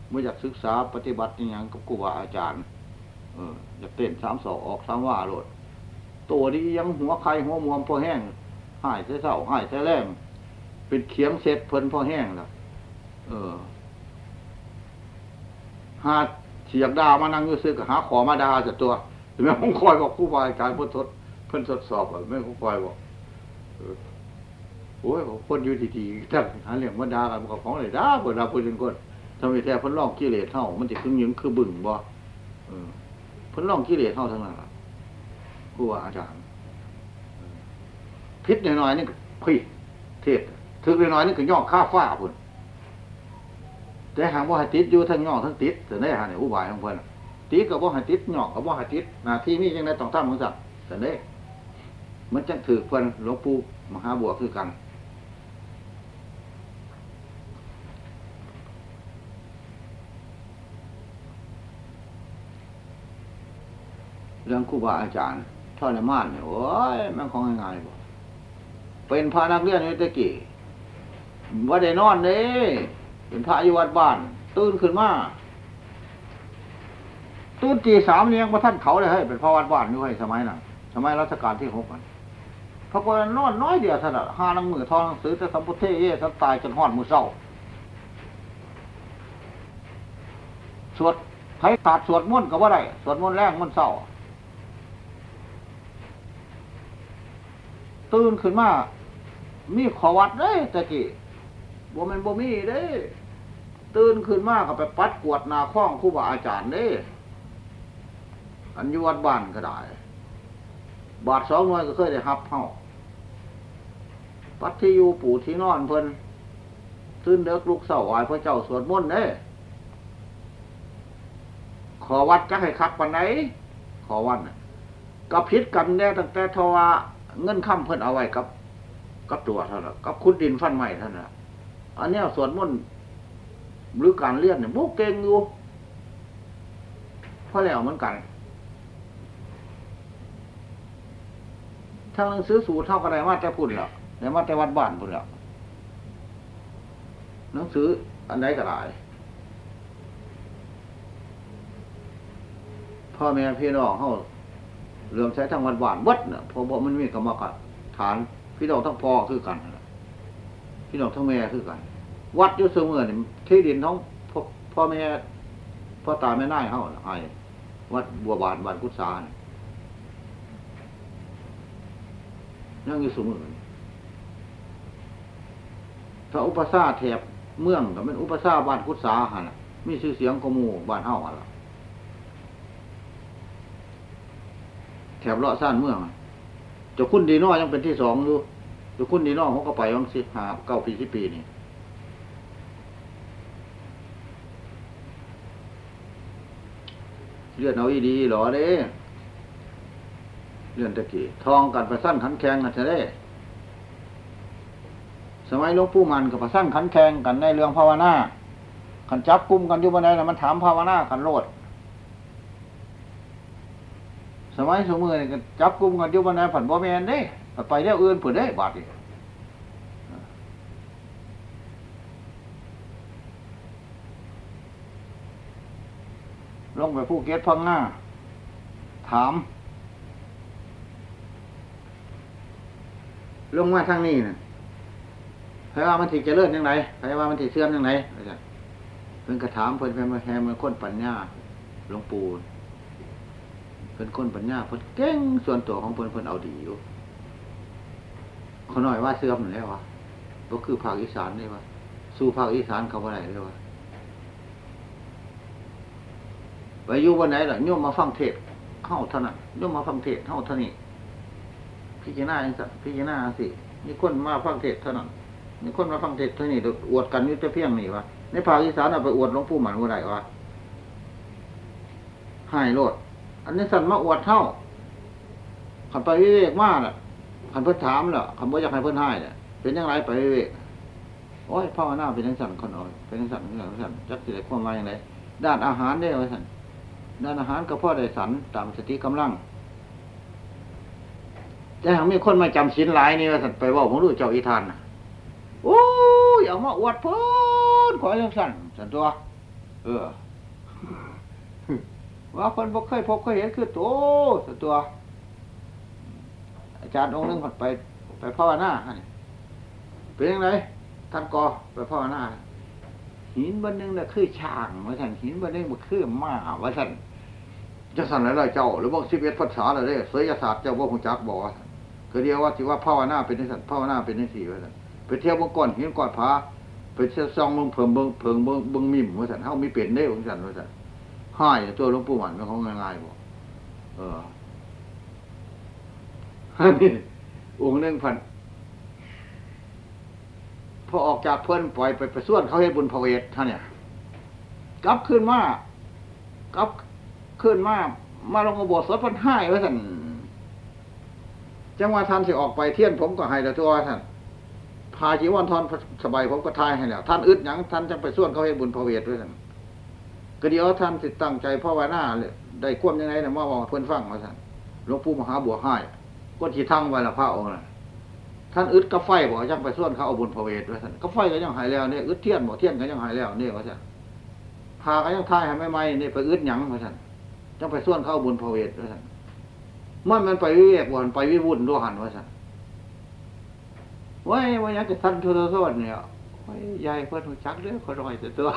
เมื่ออยากศึกษาปฏิบัติอย่างกับครูบาอาจารย์ เอออยากเต้นสามสองออกสามว่าโลด ตัวนี้ยังหัวไข่หัวมวมพอแห้งหายใส่เศร้าหายใส่แรงเป็นเขียงเสร็จเพลินพอแห้งแล้วเออหาเสียกดามานั่งอยู่ซื้อกับหาขอมาดาจากตัวแม่คงคอยบอกผู้บายการพ้นทดเพิ่นทดสอบแม่คงคอยบอกโอ้ยคนอยู่ดีๆท่าหาเรื่องมาดากันบอกของเลยด่าเปิดดาพูดจนคนทำไมแท้เพิ่นล่องกิเลสเท่ามันจะคึงยึงคือบึ่งบ่เพิ่นล่องกิเลสเท่าทั้งนั้น ผู้ว่าอาจารย์พิษน่อยๆนี่พี่เทศถึกน่อยๆนี่ก็ย่องข้าฟ้าพุ่นแต่หางว่าให้ติดอยู่ทั้งย่องทั้งติดแต่ได้หาเนี่ยอุบายของเพิ่นติดกับว่าให้ติดย่องกับว่าให้ติดนาที่นี่ยังได้ต้องทำมือสัตว์แต่เด้มันจังถือเพิ่นหลวงปู่มหาบัวคือกันเรื่องครูบาอาจารย์ ทอดมานเนี่ยโอ้ยมันของง่ายๆบ่เป็นพระนักเรียนอยู่ตะกี้ว่าได้นอนเด้เป็นพระอยู่วัดบ้าน ตื่นขึ้นมาตื่นตีสามเนี่ยงมาท่านเขาเลยให้เป็นพระวัดบ้านด้วยสมัยนั้นสมัยรัชกาลที่หกมันพระกนนอนน้อยเดียวถนัดห้าลังมือทองซื้อแต่สัมพุทเทเยสัตายจนหอดมือเศร้าสวดไผขาดสวดมุ่นก็ว่าได้สวดมุ่นแรงมุ่นเศร้า ตื่นขึ้นมา มีขวัดเด้ตะกี้บ่มันบ่มีเด้ ตื่นขึ้นมาก็ไปปัดกวดนาข้องครูบาอาจารย์เด้ อันยวัดบ้านก็ได้ บาทสองหน่วยก็เคยได้ฮับเฮาปัดที่อยู่ปู่ที่นอนเพิ่นตื่นเด็กลุกเสาไหวพระเจ้าสวดมนต์เด้ขอวัดจะให้คักปันไหน ขอวัดก็พิษกันแน่ตั้งแต่ทว่า เงินค้ำเพิ่นเอาไว้กับ กับตัวเท่านั้นกับคุดดินฟันใหม่เท่านั้นอันนี้สวดมนต์หรือการเลี้ยนเนี่ยโมเก่งอยู่เพราะแล้วเหมือนกันทางหนังสือสูตรเท่ากันไดมาแต่พุ่นแล้วแต่มาแต่วัดบ้านพุ่นแล้วหนังสืออันไหนก็ได้พ่อแม่พี่น้องเขา เรื่องใช้ทางวัดบ้านวัดเนี่ยพอบอกมันมีกรรมฐาน พี่น้องทั้งพ่อคือกันพี่น้องทั้งแม่คือกัน วัดยุสมือนี่ยที่ดินท้องพ่อแม่พ่อตาแม่น่ายเขาไอ้วัดบัวบานบานกุศลนั่งอยู่สมือถ้าอุปสาแถบเมืองก็เป็นอุปสาบ้านกุศลหันมีชื่อเสียงกมูบ้านเฮาหันละ แถบเลาะซ่านเมืองจะคุ้นดีน้อยยังเป็นที่สองอยู่จะคุ้นดีน้อยเขาก็ไปวังสิบห้าเก้าปีสิปีนี่เลือดเอาอีดีหรอเด้เลื่อดตะกี้ทองกันประสั้นขันแข็งกันจะได้ สมัยหลวงปู่มันกับประสั้นขันแข็งกันในเรื่องภาวนาขันจับกุมกันอยู่บนไหนแล้วมันถามภาวนาขันโลด ส มัยสมือนี่จับกุมกันอยู่บนไหนผันบ่แมนเด้ไปเรื่องอื่นเผื่อได้บาดีลงไปผู้เก็ตพังหน้า ถาม ลงมาทางนี้นะใครว่ามันถิจะเลื่อนยังไงใครว่ามันถิเสื่อมยังไงเพิ่นกระถามเพิ่นเป็นมาแฮมันค้นปัญญาหลวงปู่ พิ่นค้นปัญญาเพิ่นเก่งส่วนตัวของเพิ่นเพิ่นเอาดีอยู่เขาหน่อยว่าเสื่อมแล้ววะก็คือภาคอีสานนี่วะสู้ภาคอีสานเขาว่าไหนเลยวะไปอยู่วันไหนล่ะโยมมาฟังเทศเข้าเท่านั้นโยมมาฟังเทศเข้าเท่านี้พิจารณาองสัพิจารณาสินี่คนมาฟังเทศเท่านั้นนี่คนมาฟังเทศเท่านี้อวดกันอยู่แต่เพียงนี่วะในภาคอีสานเอาไปอวดหลวงปู่หมันว่าไรวะหายโลด อันนี้สันมาอวดเท่าขันไปวิเวกมากน่ะขันเพิ่นถามล่ะขันว่าอยากให้เพิ่นให้เนี่ยเป็นยังไงไปวิเวกโอ้ยพ่อหน้าเป็นยังสันคนอ่อยเป็นยังสันเป็นยังสันจักสิได้ความว่าอย่างไรด้านอาหารได้ไว้สันด้านอาหารก็พ่อได้สันตามสติกำลังจะหามีคนมาจำสินหลายนี่ว่าสันไปว่าผมรู้เจ้าอีทานโอ้ยเอามาอวดเพิ่นขอยังสันสันตัว เออ ว่าคนบ่เคยพบเคยเห็นคือตสันตัว อาจารย์องค์นึงผดไป ไปภาวนาเป็นยังไงท่านกอไปภาวนาหินบนนึงน่ะคือช่างว่าท่านหินบนนึงมันคือม้าว่าท่านจะสั่นอะไรเจ้า หรือบอกสิบเอ็ดภาษาอะไรเสยศาสตร์เจ้าว่าคงจักบอกว่าก็เดียวว่าที่ว่าภาวนาเป็นนิสันภาวนาเป็นนิสีว่าท่านไปเที่ยวบงก่อนหินก่อนผาไปเที่ยวซองเมืองเพิ่มเบิงเพิ่งเบิงเบิงมิมว่าท่านเฮามีเป็นได้ของท่านว่าท่าน ห้ายตัวหลวงปู่หมันมันของง่ายๆบอกเอออันนี้องค์หนึ่งพันพอออกจากเพื่อนปล่อยไปไปส่วนเขาให้บุญพเวทท่านเนี่ยกลับขึ้นมากลับขึ้นมามาลงอบสดพันห้าไว้ท่านจังหวะท่านสิออกไปเที่ยนผมก็ให้แล้วตัวท่านพาจีวันทอนสบายผมก็ทายให้แล้วท่านอึดหยังท่านจะไปส่วนเขาให้บุญพเวทด้วยท่าน ก็เดี๋ยวท่านติดตั้งใจพ่อวานาได้ควมยังไงเนี่ยมาบอกเพื่อนฟังมาท่านหลวงปู่มหาบัวให้ก็ที่ทั้งไว้ละพระองค์นะท่านอึดกาไฟบอกยังไปส่วนเขาเอาบุญพระเวทไว้ท่านกาไฟก็ยังหายแล้วเนี่ยอึดเทียนบอกเทียนก็ยังหายแล้วเนี่ยว่าท่านพาก็ยังทายให้ไม่ไม่เนี่ยไปอึดหยังว่าท่านยังไปส่วนเขาเอาบุญพระเวทไว้ท่านมันมันไปวิเวกวันไปวิวุ่นด้วยหันว่าท่านว้ายวันยังจะท่านทุรสวรรค์เนี่ยยายเพื่อนหัวจักเด้องคนรอยแต่ตัว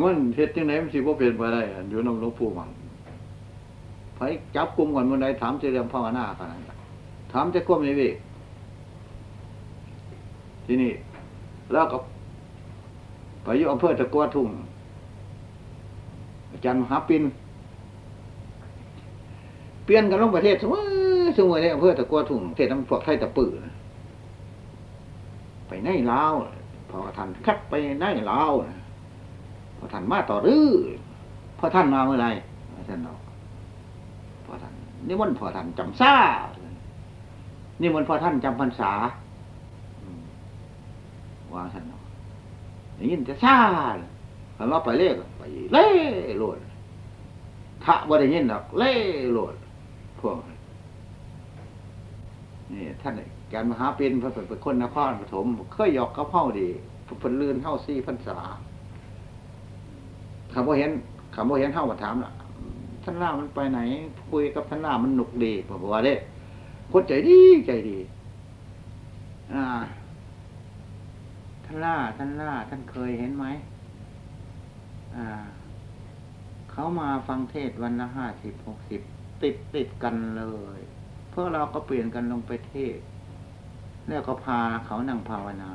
มันเฮ็ดยังไงมันสิบ่เป็นไปได้อยู่น้ำหลวงปู่มันไปจับกลุ่มก่อนเมื่อใดถามเจรื่องภาวนากันถามจะควบในเวกที่นี่ แล้วก็ไปอยู่อำเภอตะกัวทุ่งอาจารย์มหาปินเปลี่ยนกันลงประเทศสมมติสมมติในอำเภอตะกัวทุ่งเทศทั้งพวกไทยตะปือไปในลาวพอท่านคัดไปในลาว พอท่านมาต่อรื้อพอท่านมาเมื่อไรท่านบอกพอท่านนี่มันพอท่านจำซ่านี่มันพอท่านจำพรรษาวางท่านเนาะได้ยินจะซ่าคันว่าไปเล่ไปเล่โลดถ้าบ่ได้ยินหรอกเล่โลดพวกนี่ท่านการมหาเป็นพระเป็นคนนครปฐมเคยหยอกกับเฮาดีเพิ่นลื่นเฮาซี่พรรษา คำว่าเห็นคำว่าเห็นเฮามาถามล่ะท่านล่ามันไปไหน คุยกับท่านล่ามันหนุกดีบอกว่าเด้คนใจดีใจดี อ่า ท่านล่าท่านล่า ท่านเคยเห็นไหมอ่า เขามาฟังเทศวันละห้าสิบหกสิบติดติดกันเลยเพื่อเราก็เปลี่ยนกันลงไปเทศ แล้วก็พาเขานั่งภาวนา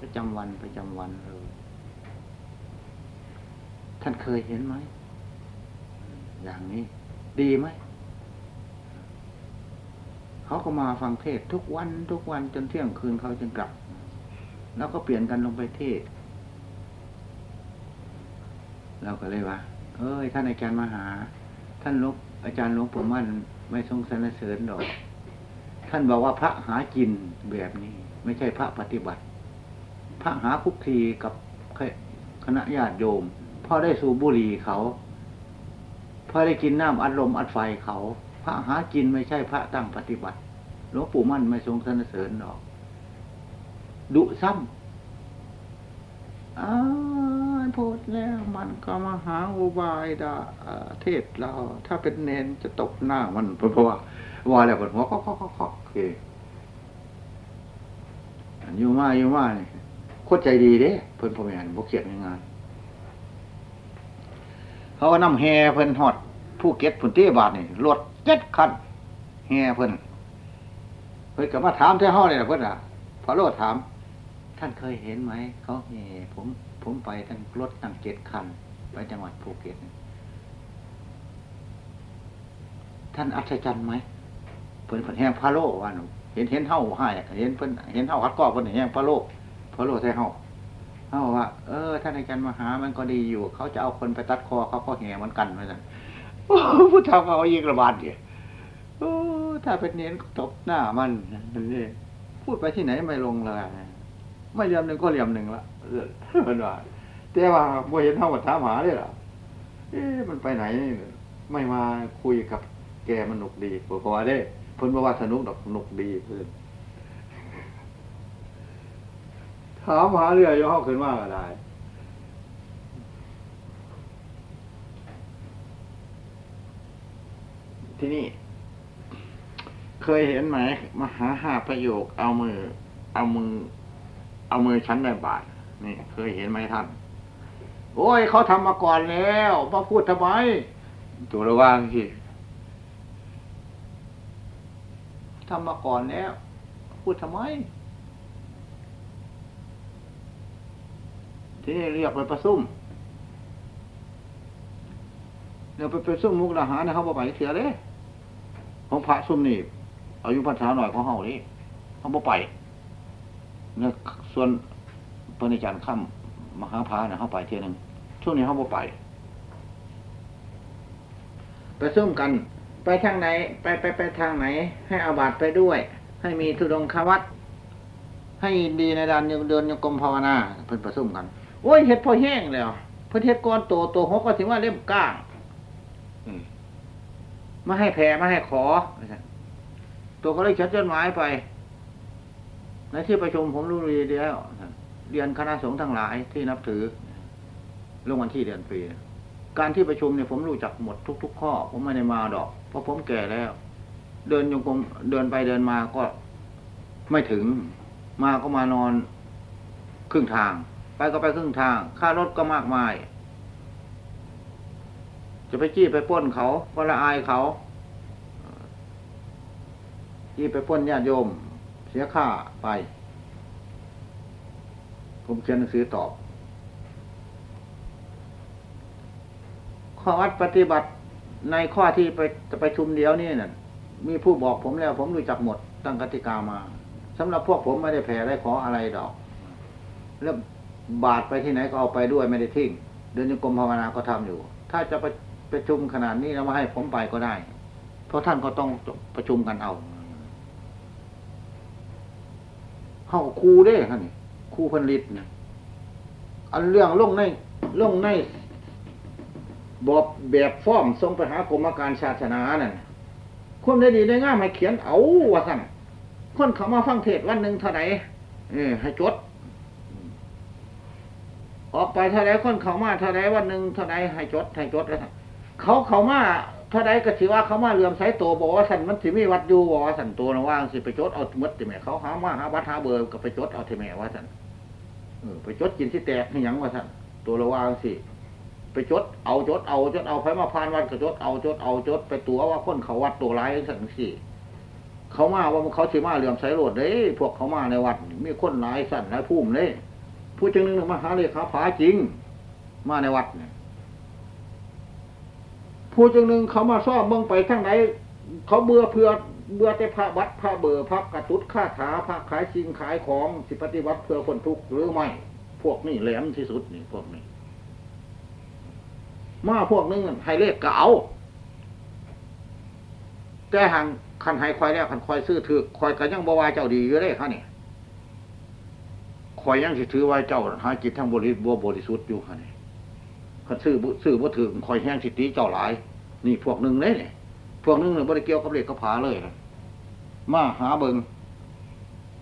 ประจำวันประจำวันเลย ท่านเคยเห็นไหม อย่างนี้ ดีไหม เขาก็มาฟังเทศทุกวันทุกวันจนเที่ยงคืนเขาจึงกลับ แล้วก็เปลี่ยนกันลงไปเทศ เราก็เลยว่า เอ้ย ท่านอาจารย์มหา ท่านลกอาจารย์หลวงปู่มั่นไม่ทรงสรรเสริญดอก ท่านบอกว่าพระหากินแบบนี้ ไม่ใช่พระปฏิบัติ พระหาคุกคีกับคณะญาติโยม พอได้สูบบุหรี่เขาพอได้กินน้ำอัดลมอัดไฟเขา พระหากินไม่ใช่พระตั้งปฏิบัติหลวงปู่มั่นไม่ทรงสรรเสริญดอก ดุซ้ำอ้าพูดแล้วมันก็มาหาอุบายดาเทศเรา ถ้าเป็นเนนจะตกหน้ามันเพราะว่าว่าแล้วคนหัวก็ก็ก็ก็โอเคอยู่มาอยู่มาเนี่ยโคตรใจดีเด้เพิ่นพ่อแม่นบ่เขียดงาน เขาก็นำแฮเพิ่นฮอดผู้เก็ตผุนเต้บาทนี่รถเจ็ดคันแฮเพิ่นเพิ่นก็มาถามเท่าเฮาเลยล่ะเพิ่นอะพอโลดถาม ท่านเคยเห็นไหมเขาเห่ผมผมไปทั้งรถตั้งเจ็ดคัน ไปจังหวัดภูเก็ตท่านอัศจรรย์ไหมเพิ่นเพิ่นแห้งพาโลว่าหนูเห็นเห็นเท่าห้เห็นเพิ่นเห็นเท่าคัดก้อเพิ่นแห้งพาโลพาโลใส่เท่า เท่าว่า เออท่านอาจารย์มหามันก็ดีอยู่ เขาจะเอาคนไปตัดคอเขาก็แห่มันกันเหมือนกันผู้ทำเขายิงระบาดเดียถ้าเป็นเน้นตบหน้ามันนี่พูดไปที่ไหนไม่ลงเลยไม่เรียมหนึ่งก็เรียมหนึ่งละมันว่าแต่ว่าโมเห็นเท่ากับถามหาเลยล่ะเอ๊ะมันไปไหนไม่มาคุยกับแกมันหนุกดีเพระว่าได้เพิ่นว่าสนุกดอกหนุกดีเพื่อน ถามหาเรื่อยย่อขึ้นว่าอะไรที่นี่ เคยเห็นไหมมหาห้าประโยค เอามือ เอามือ เอามือชั้นในบาทนี่ เคยเห็นไหมท่าน โอ้ยเขาทำมาก่อนแล้วมาพูดทำไมตัวระว่างที่ทำมาก่อนแล้ว พูดทำไม ที่นี่เรียกไปประซุ่มเดี๋ยวไปไปซุ่มมุกดาหารนะเขาบอกไปเสียเลยของพระซุ่มนี่อายุพรรษาหน่อยของเฮานี่เขาบอกไปเนี่ยส่วนปณิจารข้ามมหาพานี่ยเขาไปเที่ยนึงช่วงนี้เขาบ่ไป ไปซุ่มกัน ไปทางไหน ไปไปไปทางไหน ให้อาบัตไปด้วย ให้มีทุดงควัตให้ดีในดานเดินโยกรมภาวนาเพิ่นประซุ่มกัน โอ้ยเฮ็ดพอแห้งแล้วเพิ่นเฮ็ดก้อนโตโตหกก็ถึงว่าเล่มก้างมาให้แผ่มาให้ขอ ตัวก็เลยชัดจดหมายไป ในที่ประชุมผมรู้ดีแล้วเรียนคณะสงฆ์ทั้งหลายที่นับถือลงวันที่เดือนปีการที่ประชุมเนี่ยผมรู้จักหมดทุก ๆ ข้อ ผมไม่ได้มาดอก เพราะผมแก่แล้ว เดินยงกรมเดินไปเดินมาก็ไม่ถึง มาก็มานอนครึ่งทาง ไปก็ไปครึ่งทาง ค่ารถก็มากมาย จะไปจี้ไปป้นเขาก็ละอายเขาจี้ไปป้นญาติโยม เสียค่าไป ผมเขียนหนังสือตอบ ข้อวัดปฏิบัติในข้อที่ไปจะไปชุมเดียวนี่น่ะมีผู้บอกผมแล้ว ผมรู้จักหมดตั้งกติกามาสำหรับพวกผมไม่ได้แผ่ได้ขออะไรดอกแล้ว บาทไปที่ไหนก็เอาไปด้วยไม่ได้ทิ้งเดินโยกรมภาวนาก็ทำอยู่ ถ้าจะไปประชุมขนาดนี้แล้วมาให้ผมไปก็ได้ เพราะท่านก็ต้องประชุมกันเอาเข้าครูได้ท่านนี่ครูพันลิตนะอันเรื่องลงในลงในบอบแบบฟอร์มทรงไปหากรมการศาสนานั่นคนได้ดีได้ง่ายมาเขียนเอาว่าสั่นคนเขามาฟังเทศวันหนึ่งเท่าไหร่ให้จด ออกไปเท่าไรคนเขามาเท่าไรวันหนึ่งเท่าไรให้จดให้จดแล้วเขาเขามาเท่าไรก็ถือว่าเขามาเลื่อมใสตัวบอกว่าสันมันสิมีวัดอยู่บอกว่าสันตัวนะว่างสิไปจดเอามดติแม่เขาหามาหาวัดหาเบอร์ก็ไปจดเอาทีแม่ว่าสันไปจดกินที่แตกให้ยังว่าสันตัวระว่างสิไปจดเอาจดเอาจดเอาไปมาพานวัดก็จดเอาจดเอาจดไปตัวว่าคนเขาวัดตัวร้ายสันสิเขามาว่าเขาสิมาเลื่อมใสโหลดเด้พวกเขามาในวัดมีคนร้ายสันร้ายพุ่มเลย ผู้จึงหนึ่งมาหาเลขาผาจริง มาในวัดเนี่ยผู้จึงหนึ่งเขามาซ่อมเมืองไปทั้งไหนเขาเบื่อเพื่อเบื่อแต่พระบัดพระเบอร์พระกระตุดข้าถาพระขายสิ่งขายของสิปฏิวัติเพื่อคนทุกข์หรือไม่ พวกนี้แหลมที่สุดนี่พวกนี้ มาพวกนึงให้เลขเก่าแต่ห่างคันให้คอยแล้วคันคอยซื้อถือคอยกันยังบวาเจ้าดีอยู่เลยฮะนี่ค อยยังสิถือไว้เจ้าหาจิตทั้งบริบัวบริสุทธิ์อยู่ฮะนี่คันซื้อซื้อบ่ถือคอยแห้งสิตีเจ้าหลาย นี่พวกหนึ่งเลยเนี่ยพวกหนึ่งเนี่ยบริเกี่ยวกับเลขกับผาเลยมาหาเบิง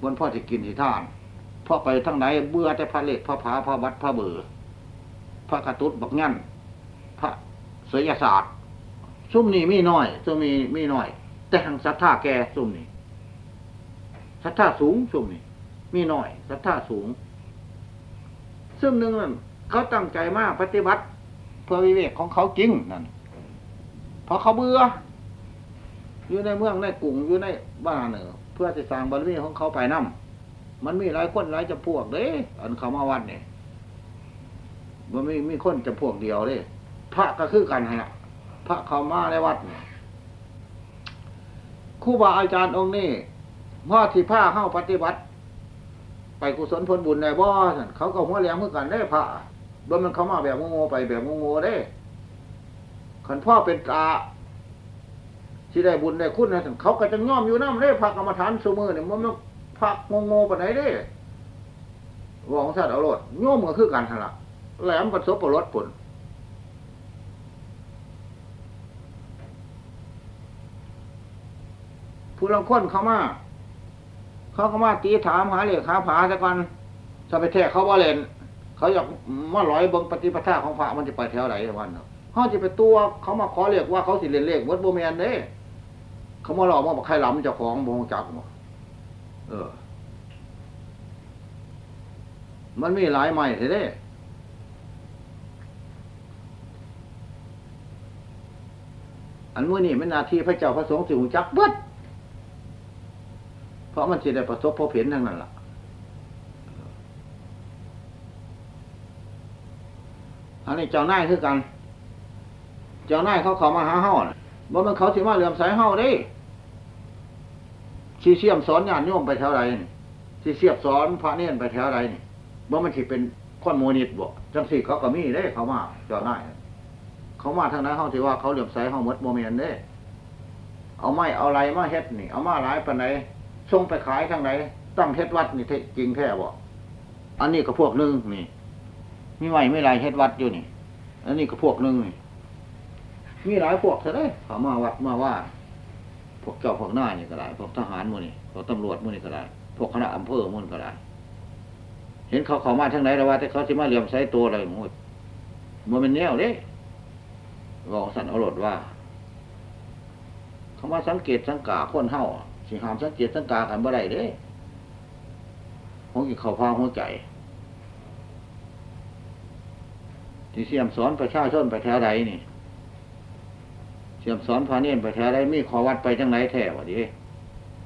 บนพ่อที่กินที่ท่านพ่อไปทั้งไหนเบื่อแต่พระเลขพระผาพระวัดพระเบือพระกระตุดบักงั้นพระเสยศาสตร์ซุ่มนี่มีน้อยซุ่มมีมีน้อย แต่ทางศรัทธาแกซุ่มนี่ศรัทธาสูงซุ่มนี่ มีน้อยศรัทธาสูง ซึ่งหนึ่งนั่นเขาตั้งใจมากปฏิบัติ เพื่อวิเวกของเขาจริงนั่นเพราะเขาเบื่ออยู่ในเมืองในกรุงอยู่ในบ้านเนอเพื่อจะสร้างบารมีของเขาไปนั่มมันมีหลายคนหลายจำพวกเด้อันเขามาวัดเนี่ยมันไม่มีคนจำพวกเดียวเลยพระก็คือกันฮะพระเขามาในวัดเนี่ยครูบาอาจารย์องค์นี้พ่อที่ผ้าเข้าปฏิบัติ ไปกุศลผลบุญในบ่อเขาก็หัวแหลมเมื่อกันได้พระโดยมันเขามาแบบงงไปแบบงงได้ขันพ่อเป็นตาที่ได้บุญได้คุณนะเขาก็จะง่อมอยู่น้ำได้พระกรรมฐานสมือเนี่ยมันพระงงงไปไหนได้วองสัตว์เอารถง่อมก็คือกันทันละแหลมประสบประรถผลผู้ลังค้นเขามา เขาก็มาตีถามหาเหล็กหาผาแต่ก่อนจะไปแทกเขาว่าเล่นเขาอยากมาลอยเบิ้งปฏิปทาของพระมันจะไปแถวไหนวันเนาะเขาจะไปตัวเขามาขอเรียกว่าเขาสิเรียนเลขวัดโบเมียนเด้เขามาหลอกว่าใครหล้ำเจ้าของโมงจักหมดเออ มันมีหลายใหม่เด้อันมื่อนี่เป็นนาทีพระเจ้าพระสงฆ์สิงจักเบิด เพราะมันจะได้ประสบพบเห็นทั้งนั้นล่ะอันนี้เจ้าหน้ายคือกัน เจ้าหน้ายเขาเขามาหาเฮาบ่มันเขาสิมาเหลื่อมสายเฮาด้ชีเสียมสอนญาติโยมไปแถวไรนี่ชีเสียบสอนพระเนียนไปแถวไรนี่บ่มันสิเป็นข้อนโมนิตบ่จังสี่เขาก็มีได้ เขามา เจ้าหน้ายเขามาทางนั้นเฮาสิว่าเขาเลื่อมใสเฮาหมดบ่แม่นเด้ เอาไม้เอาอะไรมาเฮ็ดนี่ เอามาหลายปานไหน ส่งไปขายทางไหนตั้งเฮ็ดวัดนี่จริงแท้บ่อันนี้ก็พวกนึงนี่มีไม้ไม่ไรเฮ็ดวัดอยู่นี่ อันนี้ก็พวกนึงนี่มีหลายพวกเท่าไรเขามาวัดมาว่า พวกเจ้าพวกหน้านี่ก็ได้พวกทหารมูนี่พวกตำรวจมูนี่ก็ได้พวกคณะอำเภอมูนก็ได้เห็นเขาเขามาทางไหนแล้วว่า แต่เขาจะมาเหลี่ยมใส่ตัวอะไรหมดมันเป็นแนวเด้บอกสันอรดว่าเขามาสังเกตสังกาคนเฮา สิหามสังเกตสังกากันบ่ได้เด้ของกินข้าวพาหัวใจที่เสียมสอนประชาชนไปแถวใดนี่ เสียมสอนพาเนียนไปแถวใดมีขอวัดไปจังไหนแถวะดิ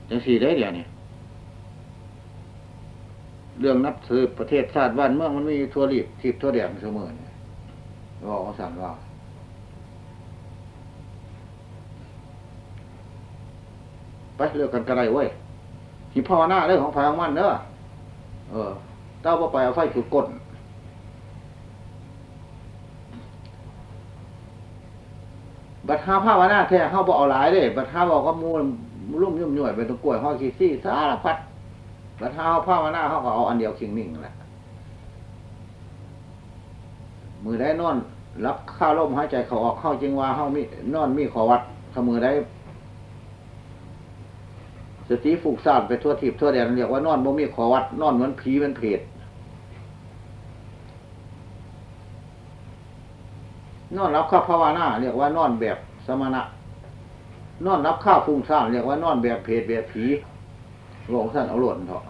จังสี่ได้เดี๋ยวนี้เรื่องนับถือประเทศชาติบ้านเมืองมันมีทั่วรีบทิพทั่วแดงเสมอเนี่ยบอกว่าสั่นว่า ไปเลือกกันกระไรเว้ยหิภาวนาเรื่องของพลังมันเนอะเออเต้าว่าไปเอาไฟจุดก้นบัดห้าภาวนาแท้เข้าบ่เอาหลายเด้บัดห้าบอกว่ามูลรุ่มยุ่มย่วยไปตรงกล้วยห้อยขี้ซี่สารพัดบัดห้าภาวนาเขาก็เอาอันเดียวคิงนิ่งแหละมือได้นอนรับข้าวลมหายใจเขาออกเข้าจริงว่าเข้ามีนอนมีขอวัดขมือได้ สติฝูกซ่านไปทั่วทิพทั่วแดนเรียกว่านอนบ่มีขอวัดนอนเหมือนผีเหมือนเพดนอนรับข้าวภาวนาเรียกว่านอนแบบสมณะ นอนรับข้าวฟุ้งซ่านเรียกว่านอนแบบเพดแบบผีหลวงท่านเอาหล่นเถอะ